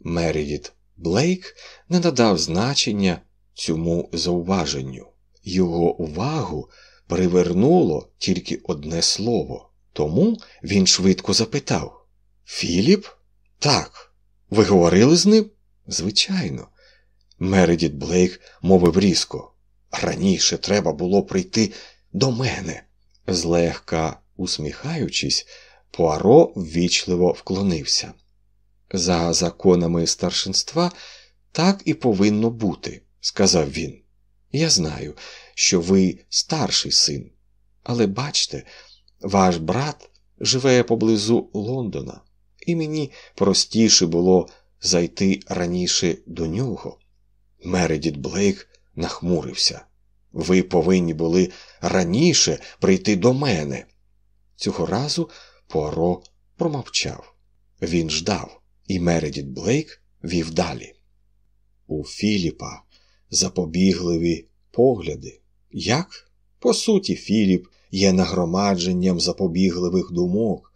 Speaker 1: Мередіт Блейк не надав значення цьому зауваженню. Його увагу привернуло тільки одне слово. Тому він швидко запитав Філіп? Так. Ви говорили з ним? Звичайно. Мередіт Блейк мовив різко. Раніше треба було прийти до мене. Злегка усміхаючись, Пуаро ввічливо вклонився. За законами старшинства так і повинно бути, сказав він. Я знаю, що ви старший син, але бачте, ваш брат живе поблизу Лондона, і мені простіше було зайти раніше до нього. Мередіт Блейк нахмурився. Ви повинні були раніше прийти до мене. Цього разу Пуаро промовчав. Він ждав, і Мередіт Блейк вів далі. У Філіпа запобігливі погляди. Як? По суті, Філіп є нагромадженням запобігливих думок.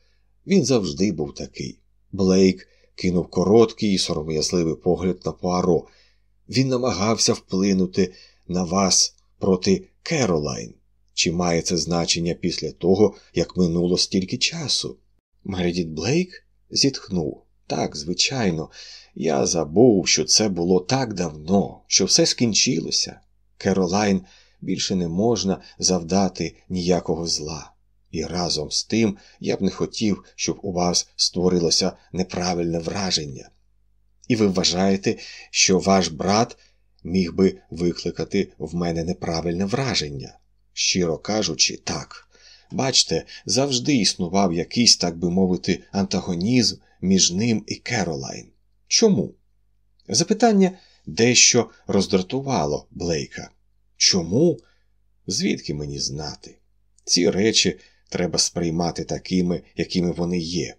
Speaker 1: Він завжди був такий. Блейк кинув короткий і сором'язливий погляд на Пуаро. Він намагався вплинути на вас проти Керолайн. Чи має це значення після того, як минуло стільки часу? Мередіт Блейк зітхнув. Так, звичайно, я забув, що це було так давно, що все скінчилося. Керолайн більше не можна завдати ніякого зла. І разом з тим я б не хотів, щоб у вас створилося неправильне враження. І ви вважаєте, що ваш брат міг би викликати в мене неправильне враження. Щиро кажучи, так. Бачте, завжди існував якийсь, так би мовити, антагонізм між ним і Керолайн. Чому? Запитання дещо роздратувало Блейка. Чому? Звідки мені знати? Ці речі треба сприймати такими, якими вони є.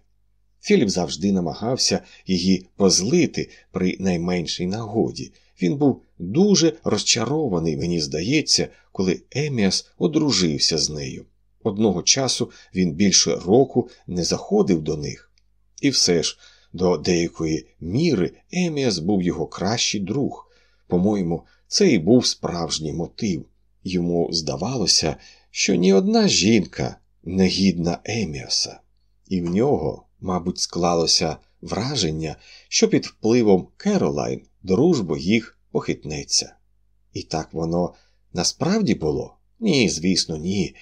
Speaker 1: Філіп завжди намагався її позлити при найменшій нагоді. Він був дуже розчарований, мені здається, коли Еміас одружився з нею. Одного часу він більше року не заходив до них. І все ж, до деякої міри, Еміас був його кращий друг. По-моєму, це і був справжній мотив. Йому здавалося, що ні одна жінка не гідна Еміаса, і в нього, мабуть, склалося враження, що під впливом Керолайн дружба їх похитнеться. І так воно насправді було? Ні, звісно, ні.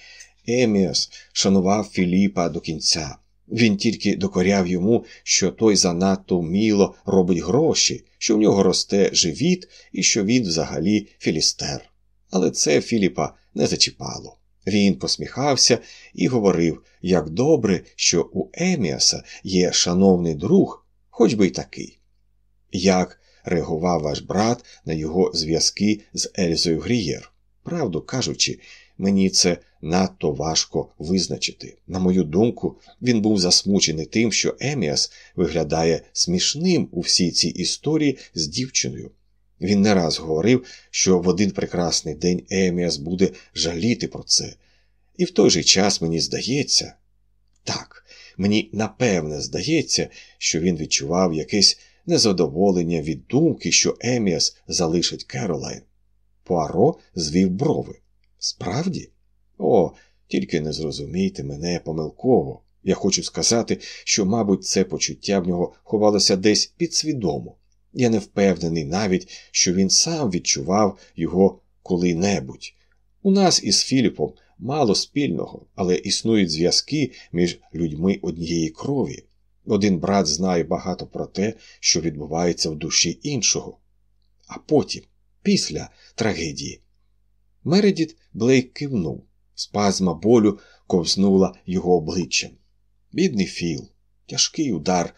Speaker 1: Еміас шанував Філіпа до кінця. Він тільки докоряв йому, що той занадто вміло робить гроші, що в нього росте живіт і що він взагалі філістер. Але це Філіпа не зачіпало. Він посміхався і говорив, як добре, що у Еміаса є шановний друг, хоч би й такий. Як реагував ваш брат на його зв'язки з Ельзою Грієр? Правду кажучи, мені це надто важко визначити. На мою думку, він був засмучений тим, що Еміас виглядає смішним у всій цій історії з дівчиною. Він не раз говорив, що в один прекрасний день Еміас буде жаліти про це. І в той же час мені здається, так, мені напевне здається, що він відчував якесь незадоволення від думки, що Еміас залишить Керолайн. Пуаро звів брови. Справді? О, тільки не зрозумійте мене помилково. Я хочу сказати, що, мабуть, це почуття в нього ховалося десь підсвідомо. Я не впевнений навіть, що він сам відчував його коли-небудь. У нас із Філіпом мало спільного, але існують зв'язки між людьми однієї крові. Один брат знає багато про те, що відбувається в душі іншого. А потім, після трагедії, Мередіт Блейк кивнув, спазма болю ковзнула його обличчям. Бідний Філ, тяжкий удар.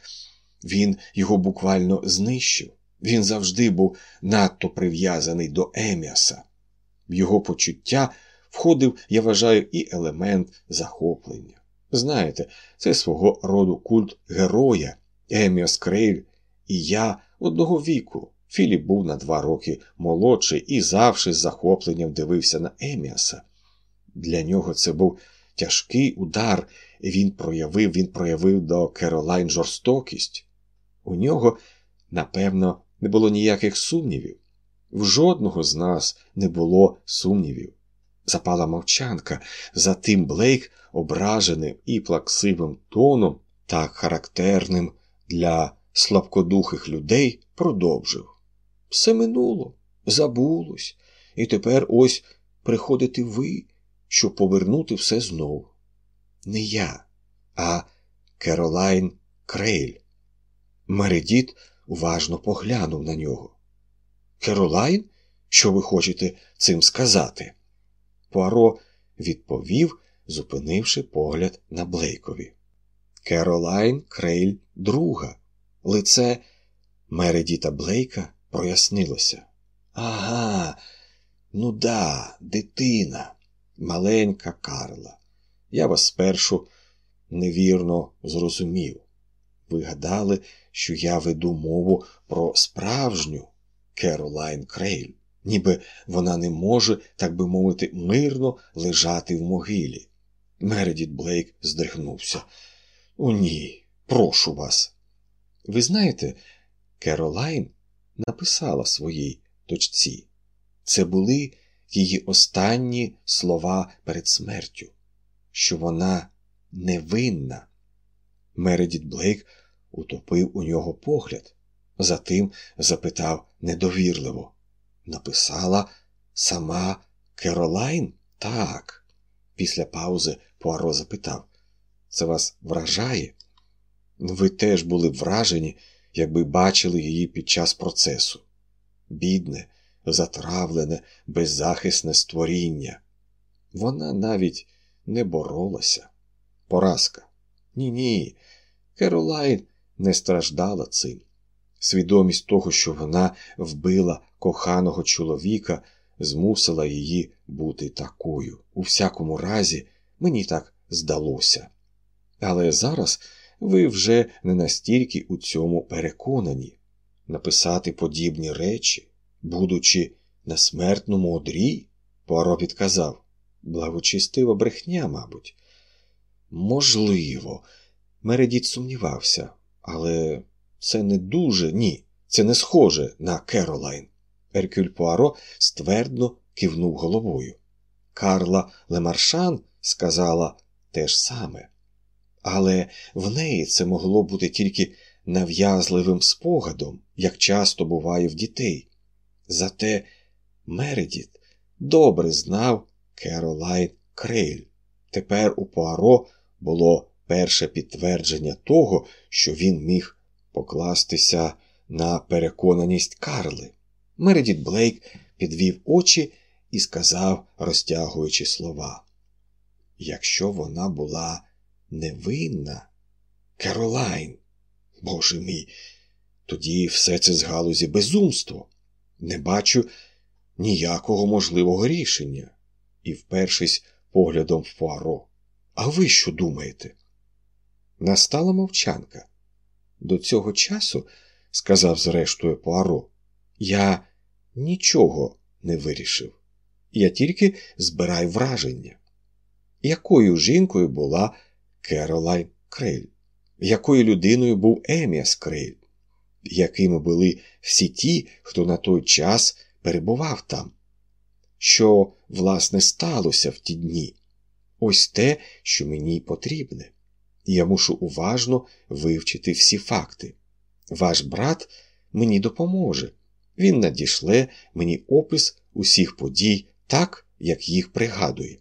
Speaker 1: Він його буквально знищив. Він завжди був надто прив'язаний до Еміаса. В його почуття входив, я вважаю, і елемент захоплення. Знаєте, це свого роду культ героя, Еміас Крейль і я одного віку. Філіп був на два роки молодший і завжди з захопленням дивився на Еміаса. Для нього це був тяжкий удар, він проявив, він проявив до Керолайн жорстокість. У нього, напевно, не було ніяких сумнівів. В жодного з нас не було сумнівів. Запала мовчанка, затим Блейк, ображеним і плаксивим тоном, так характерним для слабкодухих людей, продовжив. Все минуло, забулось, і тепер ось приходите ви, щоб повернути все знову. Не я, а Керолайн Крейль. Мередіт уважно поглянув на нього. Керолайн, що ви хочете цим сказати? Пуаро відповів, зупинивши погляд на Блейкові. Керолайн Крейль друга. Лице Мередіта Блейка прояснилося. Ага, ну да, дитина, маленька Карла. Я вас спершу невірно зрозумів. Ви гадали, що я веду мову про справжню Керолайн Крейль, ніби вона не може, так би мовити, мирно лежати в могилі. Мередіт Блейк здригнувся. О, ні, прошу вас. Ви знаєте, Керолайн написала своїй дочці. Це були її останні слова перед смертю, що вона невинна. Мередіт Блейк утопив у нього погляд, затим запитав недовірливо написала сама Керолайн? Так. Після паузи Пуаро запитав Це вас вражає? Ви теж були вражені, якби бачили її під час процесу. Бідне, затравлене, беззахисне створіння. Вона навіть не боролася. Поразка. Ні, ні. Керолайн не страждала цим. Свідомість того, що вона вбила коханого чоловіка, змусила її бути такою. У всякому разі, мені так здалося. Але зараз ви вже не настільки у цьому переконані написати подібні речі, будучи на смертному одрі, Пуаро підказав Благочестива брехня, мабуть. Можливо, Мередіт сумнівався, але це не дуже ні, це не схоже на Керолайн. Еркюль Пуаро ствердно кивнув головою. Карла Лемаршан сказала те ж саме, але в неї це могло бути тільки нав'язливим спогадом, як часто буває в дітей. Зате Мередіт добре знав Керолайн Крейль. Тепер у Пуаро було перше підтвердження того, що він міг покластися на переконаність Карли. Мередіт Блейк підвів очі і сказав, розтягуючи слова. Якщо вона була невинна, Керолайн, боже мій, тоді все це з галузі безумство. Не бачу ніякого можливого рішення. І впершись поглядом в Пуаро. А ви що думаєте? Настала мовчанка. До цього часу, сказав зрештою Пуаро, я нічого не вирішив. Я тільки збираю враження. Якою жінкою була Керолайн Крейль? Якою людиною був Еміас Крейль? Якими були всі ті, хто на той час перебував там? Що, власне, сталося в ті дні? Ось те, що мені потрібне. Я мушу уважно вивчити всі факти. Ваш брат мені допоможе. Він надішле мені опис усіх подій так, як їх пригадує.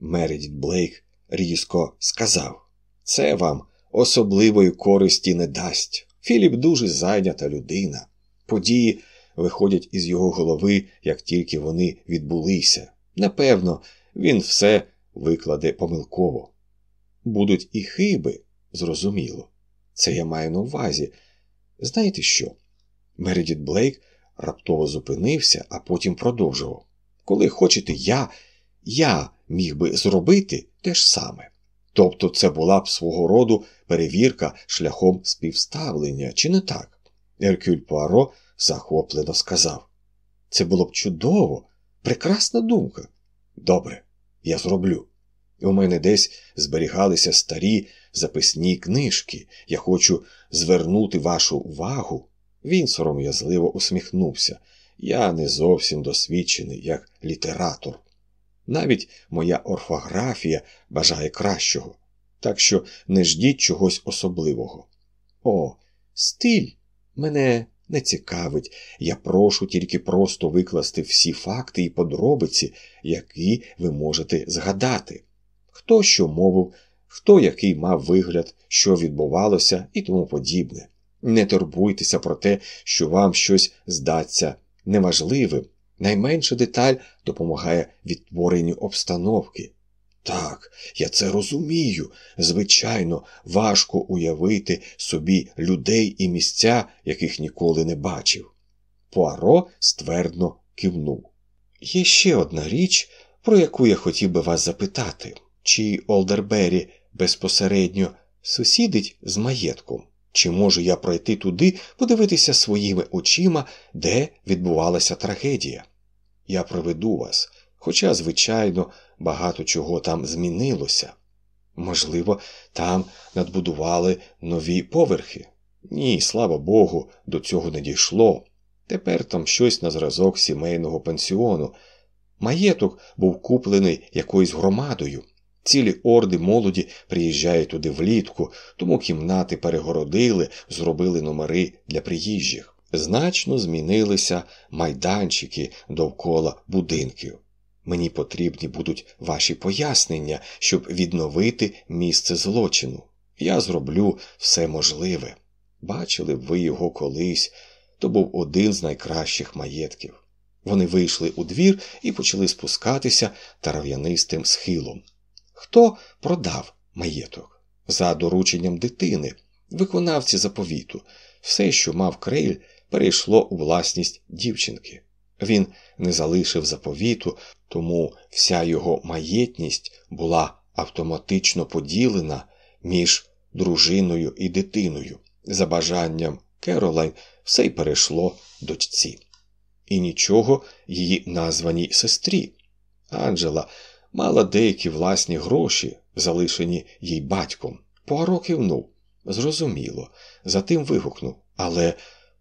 Speaker 1: Мередіт Блейк різко сказав: Це вам особливої користі не дасть. Філіп дуже зайнята людина. Події виходять із його голови, як тільки вони відбулися. Напевно, він все викладе помилково. Будуть і хиби, зрозуміло. Це я маю на увазі. Знаєте що? Мередіт Блейк раптово зупинився, а потім продовжував. Коли хочете, я, я міг би зробити те ж саме. Тобто це була б свого роду перевірка шляхом співставлення, чи не так? Еркюль Пуаро захоплено сказав. Це було б чудово, прекрасна думка. Добре, я зроблю. У мене десь зберігалися старі записні книжки. Я хочу звернути вашу увагу. Він сором'язливо усміхнувся. Я не зовсім досвідчений як літератор. Навіть моя орфографія бажає кращого, так що не ждіть чогось особливого. О, стиль мене не цікавить. Я прошу тільки просто викласти всі факти і подробиці, які ви можете згадати. Хто що мовив, хто який мав вигляд, що відбувалося і тому подібне. Не турбуйтеся про те, що вам щось здаться неважливим. Найменша деталь допомагає відтворенню обстановки. Так, я це розумію. Звичайно, важко уявити собі людей і місця, яких ніколи не бачив. Пуаро ствердно кивнув. Є ще одна річ, про яку я хотів би вас запитати, чи Олдербері безпосередньо сусідить з маєтком? Чи можу я пройти туди, подивитися своїми очима, де відбувалася трагедія? Я проведу вас, хоча, звичайно, багато чого там змінилося. Можливо, там надбудували нові поверхи. Ні, слава Богу, до цього не дійшло. Тепер там щось на зразок сімейного пансіону. Маєток був куплений якоюсь громадою. Цілі орди молоді приїжджають туди влітку, тому кімнати перегородили, зробили номери для приїжджих. Значно змінилися майданчики довкола будинків. Мені потрібні будуть ваші пояснення, щоб відновити місце злочину. Я зроблю все можливе. Бачили б ви його колись, то був один з найкращих маєтків. Вони вийшли у двір і почали спускатися тарав'янистим схилом. Хто продав маєток? За дорученням дитини, виконавці заповіту, все, що мав Крейль, перейшло у власність дівчинки. Він не залишив заповіту, тому вся його маєтність була автоматично поділена між дружиною і дитиною. За бажанням Керолайн все й перейшло дочці. І нічого її названій сестрі. Анджела мала деякі власні гроші, залишені їй батьком. Пуаро кивнув. Зрозуміло. Затим вигукнув Але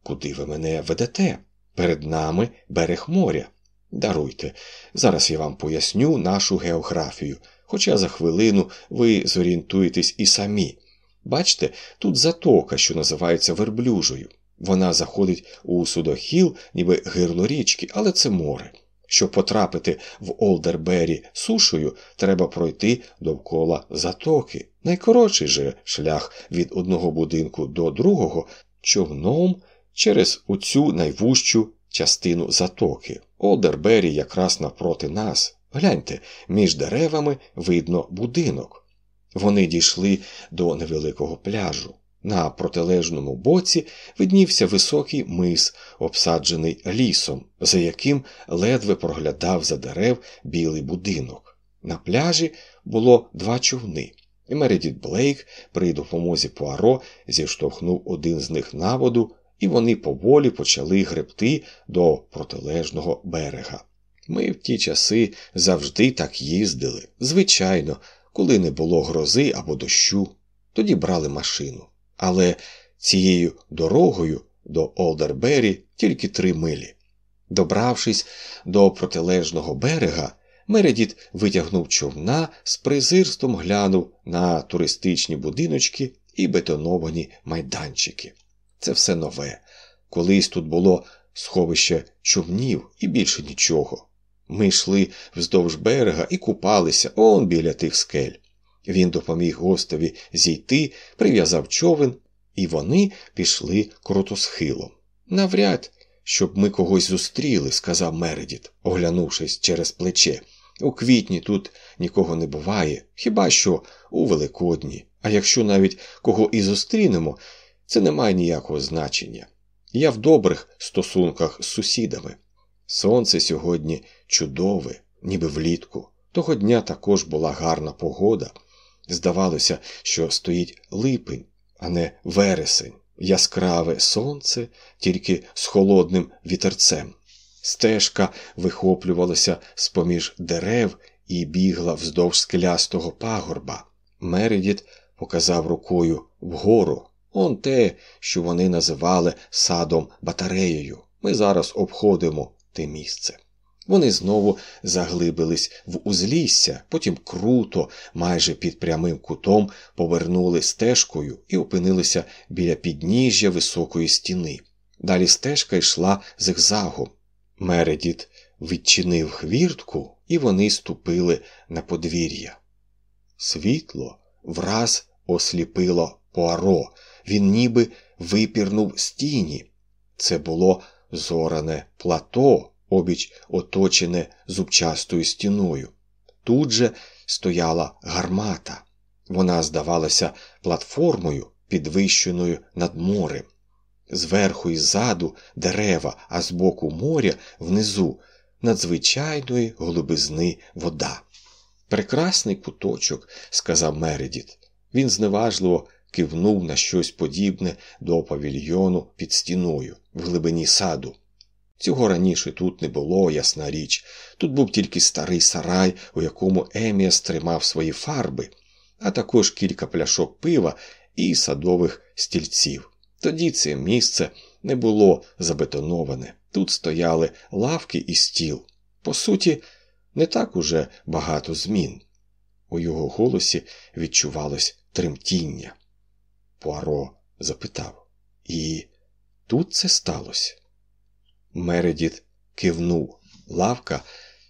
Speaker 1: куди ви мене ведете? Перед нами берег моря. Даруйте, зараз я вам поясню нашу географію, хоча за хвилину ви зорієнтуєтесь і самі. Бачите, тут затока, що називається верблюжою. Вона заходить у судохіл, ніби гирло річки, але це море. Щоб потрапити в Олдербері сушою, треба пройти довкола затоки. Найкоротший же шлях від одного будинку до другого човном через оцю найвужчу частину затоки. Олдербері якраз навпроти нас. Гляньте, між деревами видно будинок. Вони дійшли до невеликого пляжу. На протилежному боці виднівся високий мис, обсаджений лісом, за яким ледве проглядав за дерев білий будинок. На пляжі було два човни. І Мередіт Блейк при допомозі Пуаро зіштовхнув один з них на воду, і вони поволі почали гребти до протилежного берега. Ми в ті часи завжди так їздили, звичайно, коли не було грози або дощу, тоді брали машину. Але цією дорогою до Олдербері тільки три милі. Добравшись до протилежного берега, Мередіт витягнув човна, з презирством глянув на туристичні будиночки і бетоновані майданчики. Це все нове. Колись тут було сховище човнів і більше нічого. Ми йшли вздовж берега і купалися он біля тих скель. Він допоміг гостеві зійти, прив'язав човен, і вони пішли крутосхилом. Навряд, щоб ми когось зустріли, сказав Мередіт, оглянувшись через плече. У квітні тут нікого не буває, хіба що у Великодні, а якщо навіть кого і зустрінемо, це не має ніякого значення. Я в добрих стосунках з сусідами. Сонце сьогодні чудове, ніби влітку. Того дня також була гарна погода. Здавалося, що стоїть липень, а не вересень, яскраве сонце, тільки з холодним вітерцем. Стежка вихоплювалася з поміж дерев і бігла вздовж скелястого пагорба. Мередіт показав рукою вгору. Он те, що вони називали садом батареєю. Ми зараз обходимо те місце. Вони знову заглибились в узлісся, потім круто, майже під прямим кутом, повернули стежкою і опинилися біля підніжжя високої стіни. Далі стежка йшла зигзагом. Мередіт відчинив хвіртку, і вони ступили на подвір'я. Світло враз осліпило Пуаро, він ніби випірнув з тіні. Це було зоране плато обіч оточене зубчастою стіною. Тут же стояла гармата. Вона здавалася платформою, підвищеною над морем. Зверху і ззаду дерева, а з боку моря внизу надзвичайної голубизни вода. Прекрасний куточок, сказав Мередіт. Він зневажливо кивнув на щось подібне до павільйону під стіною в глибині саду. Цього раніше тут не було, ясна річ. Тут був тільки старий сарай, у якому Еміас тримав свої фарби, а також кілька пляшок пива і садових стільців. Тоді це місце не було забетоноване. Тут стояли лавки і стіл. По суті, не так уже багато змін. У його голосі відчувалось тремтіння. Пуаро запитав, і тут це сталося. Мередіт кивнув. Лавка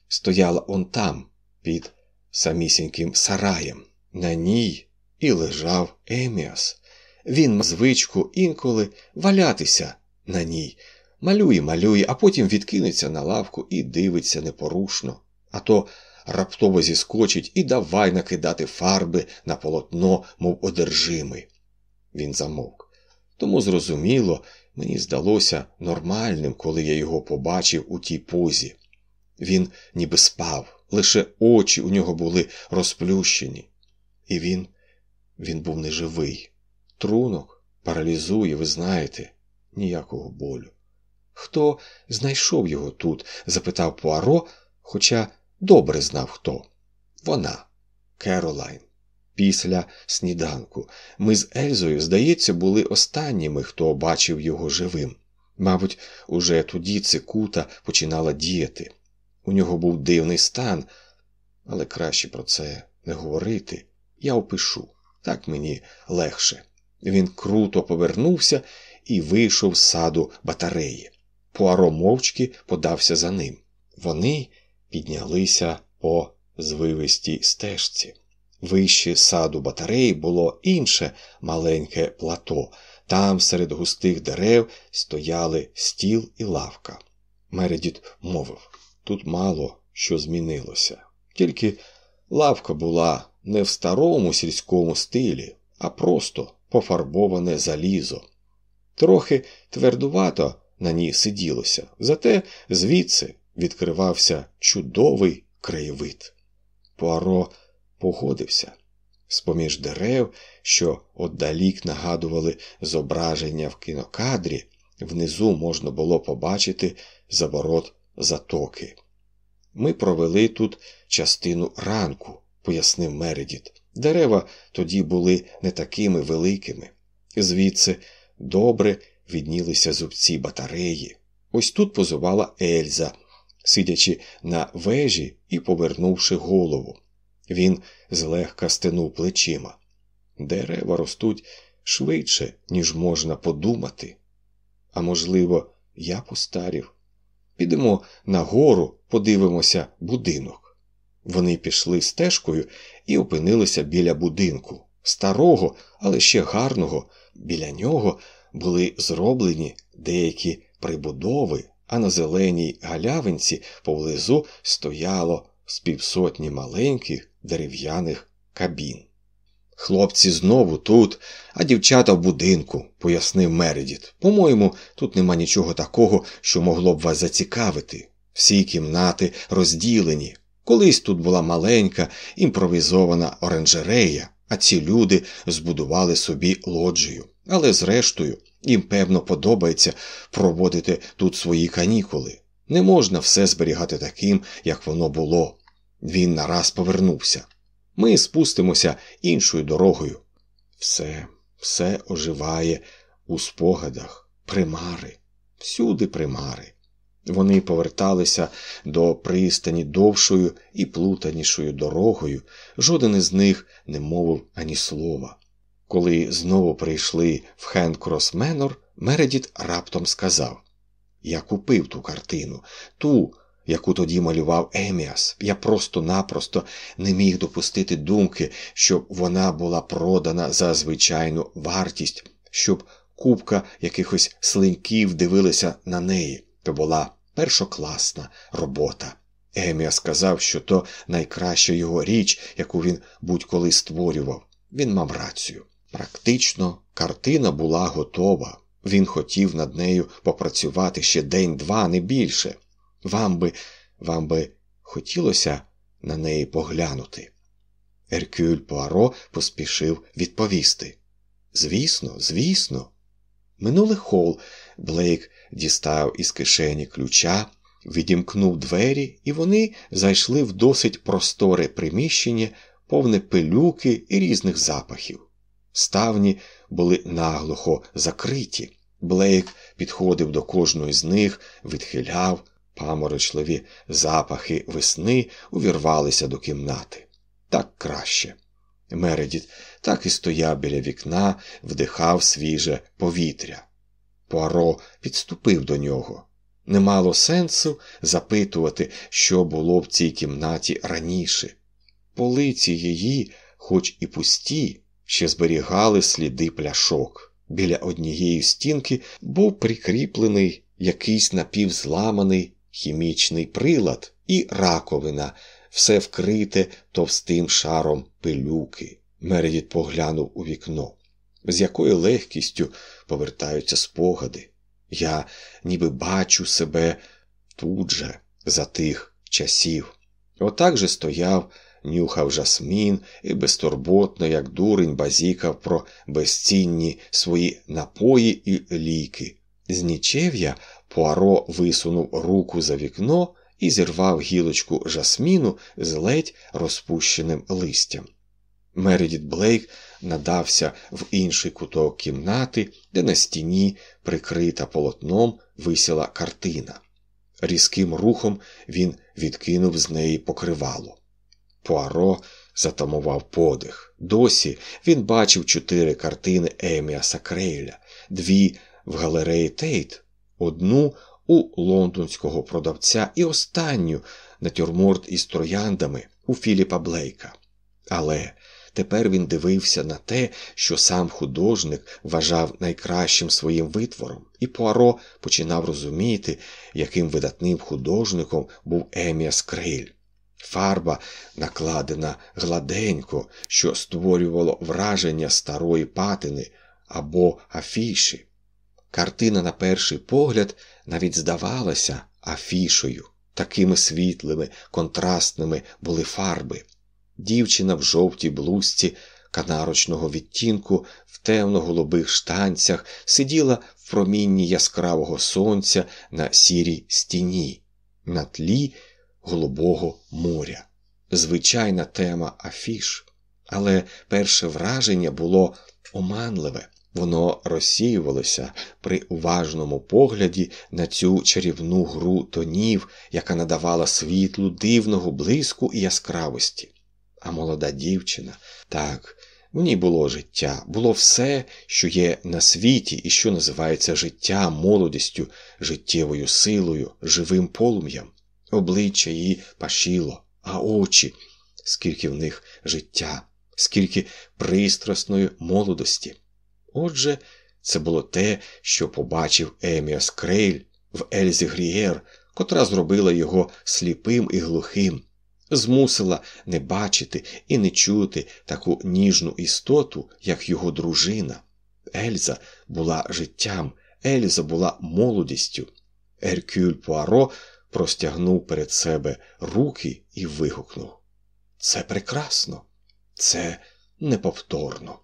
Speaker 1: стояла он там, під самісіньким сараєм. На ній і лежав Еміас. Він мав звичку інколи валятися на ній, малює, малює, а потім відкинеться на лавку і дивиться непорушно, а то раптово зіскочить і давай накидати фарби на полотно, мов одержимий. Він замовк. Тому зрозуміло, Мені здалося нормальним, коли я його побачив у тій позі. Він ніби спав, лише очі у нього були розплющені. І він він був неживий. Трунок паралізує, ви знаєте, ніякого болю. Хто знайшов його тут? запитав Пуаро, хоча добре знав хто. Вона, Керолайн. Після сніданку ми з Ельзою, здається, були останніми, хто бачив його живим. Мабуть, уже тоді цикута починала діяти. У нього був дивний стан, але краще про це не говорити. Я опишу так мені легше. Він круто повернувся і вийшов з саду батареї. Пуаро мовчки подався за ним. Вони піднялися по звивистій стежці. Вище саду батареї було інше маленьке плато. Там серед густих дерев стояли стіл і лавка. Мередіт мовив тут мало що змінилося. Тільки лавка була не в старому сільському стилі, а просто пофарбоване залізо. Трохи твердувато на ній сиділося, зате звідси відкривався чудовий краєвид. Пуаро погодився. З поміж дерев, що отдалік нагадували зображення в кінокадрі, внизу можна було побачити заворот затоки. Ми провели тут частину ранку, пояснив Мередіт. Дерева тоді були не такими великими. Звідси добре віднілися зубці батареї. Ось тут позувала Ельза, сидячи на вежі і повернувши голову. Він злегка стенув плечима. Дерева ростуть швидше, ніж можна подумати. А можливо, я постарів. Підемо нагору, подивимося будинок. Вони пішли стежкою і опинилися біля будинку, старого, але ще гарного. Біля нього були зроблені деякі прибудови, а на зеленій галявинці поблизу стояло з півсотні маленьких дерев'яних кабін. Хлопці знову тут, а дівчата в будинку, пояснив Мередіт. По-моєму, тут нема нічого такого, що могло б вас зацікавити. Всі кімнати розділені. Колись тут була маленька імпровізована оранжерея, а ці люди збудували собі лоджію. Але, зрештою, їм, певно, подобається проводити тут свої канікули. Не можна все зберігати таким, як воно було. Він нараз повернувся. Ми спустимося іншою дорогою. Все, все оживає у спогадах, примари, всюди примари. Вони поверталися до пристані довшою і плутанішою дорогою, жоден із них не мовив ані слова. Коли знову прийшли в Хенкрос Менор, Мередіт раптом сказав Я купив ту картину, ту, яку тоді малював Еміас. Я просто-напросто не міг допустити думки, щоб вона була продана за звичайну вартість, щоб купка якихось слиньків дивилася на неї. То була першокласна робота. Еміа сказав, що то найкраща його річ, яку він будь-коли створював. Він мав рацію. Практично картина була готова. Він хотів над нею попрацювати ще день-два, не більше. Вам би, вам би хотілося на неї поглянути. Еркюль Пуаро поспішив відповісти. Звісно, звісно. Минулий хол Блейк дістав із кишені ключа, відімкнув двері, і вони зайшли в досить просторе приміщення, повне пилюки і різних запахів. Ставні були наглухо закриті. Блейк підходив до кожної з них, відхиляв, паморочливі запахи весни увірвалися до кімнати. Так краще. Мередіт так і стояв біля вікна, вдихав свіже повітря. Пуаро підступив до нього. Не мало сенсу запитувати, що було в цій кімнаті раніше. Полиці її, хоч і пусті, ще зберігали сліди пляшок. Біля однієї стінки був прикріплений якийсь напівзламаний хімічний прилад і раковина, все вкрите товстим шаром пилюки. Мередіт поглянув у вікно. З якою легкістю повертаються спогади. Я ніби бачу себе тут же, за тих часів. Отак же стояв, нюхав жасмін і безтурботно, як дурень, базікав про безцінні свої напої і ліки. З нічев'я Пуаро висунув руку за вікно і зірвав гілочку жасміну з ледь розпущеним листям. Мередіт Блейк надався в інший куток кімнати, де на стіні, прикрита полотном, висіла картина. Різким рухом він відкинув з неї покривало. Пуаро затамував подих. Досі він бачив чотири картини Еміаса Крейля, дві в галереї Тейт, одну у лондонського продавця і останню натюрморт із трояндами у Філіпа Блейка. Але тепер він дивився на те, що сам художник вважав найкращим своїм витвором, і Пуаро починав розуміти, яким видатним художником був Еміас Крейль. Фарба накладена гладенько, що створювало враження старої патини або афіші. Картина, на перший погляд, навіть здавалася афішою. Такими світлими, контрастними були фарби. Дівчина в жовтій блузці канарочного відтінку, в темно-голубих штанцях, сиділа в промінні яскравого сонця на сірій стіні, на тлі голубого моря. Звичайна тема афіш, але перше враження було оманливе. Воно розсіювалося при уважному погляді на цю чарівну гру тонів, яка надавала світлу дивного блиску і яскравості. А молода дівчина, так, в ній було життя, було все, що є на світі і що називається життям, молодістю, життєвою силою, живим полум'ям. Обличчя її пашіло, а очі, скільки в них життя, скільки пристрасної молодості. Отже, це було те, що побачив Еміас Крейль в Ельзі Грієр, котра зробила його сліпим і глухим, змусила не бачити і не чути таку ніжну істоту, як його дружина. Ельза була життям, Ельза була молодістю. Еркюль Пуаро простягнув перед себе руки і вигукнув: Це прекрасно, це неповторно.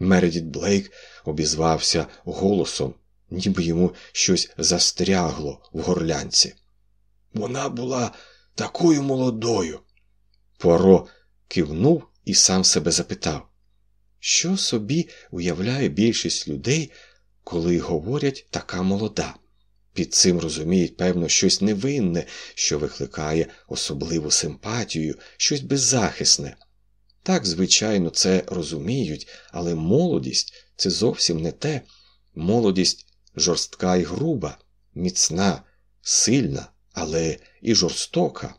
Speaker 1: Мередіт Блейк обізвався голосом, ніби йому щось застрягло в горлянці. Вона була такою молодою. Поро кивнув і сам себе запитав, що собі уявляє більшість людей, коли говорять така молода. Під цим розуміють, певно, щось невинне, що викликає особливу симпатію, щось беззахисне. Так, звичайно, це розуміють, але молодість це зовсім не те. Молодість жорстка і груба, міцна, сильна, але і жорстока.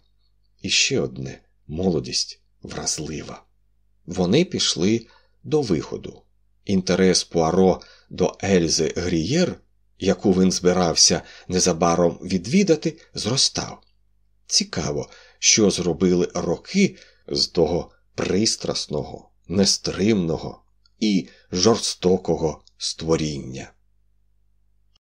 Speaker 1: І ще одне молодість вразлива. Вони пішли до виходу. Інтерес Пуаро до Ельзи Грієр, яку він збирався незабаром відвідати, зростав. Цікаво, що зробили роки з того пристрасного, нестримного і жорстокого створіння.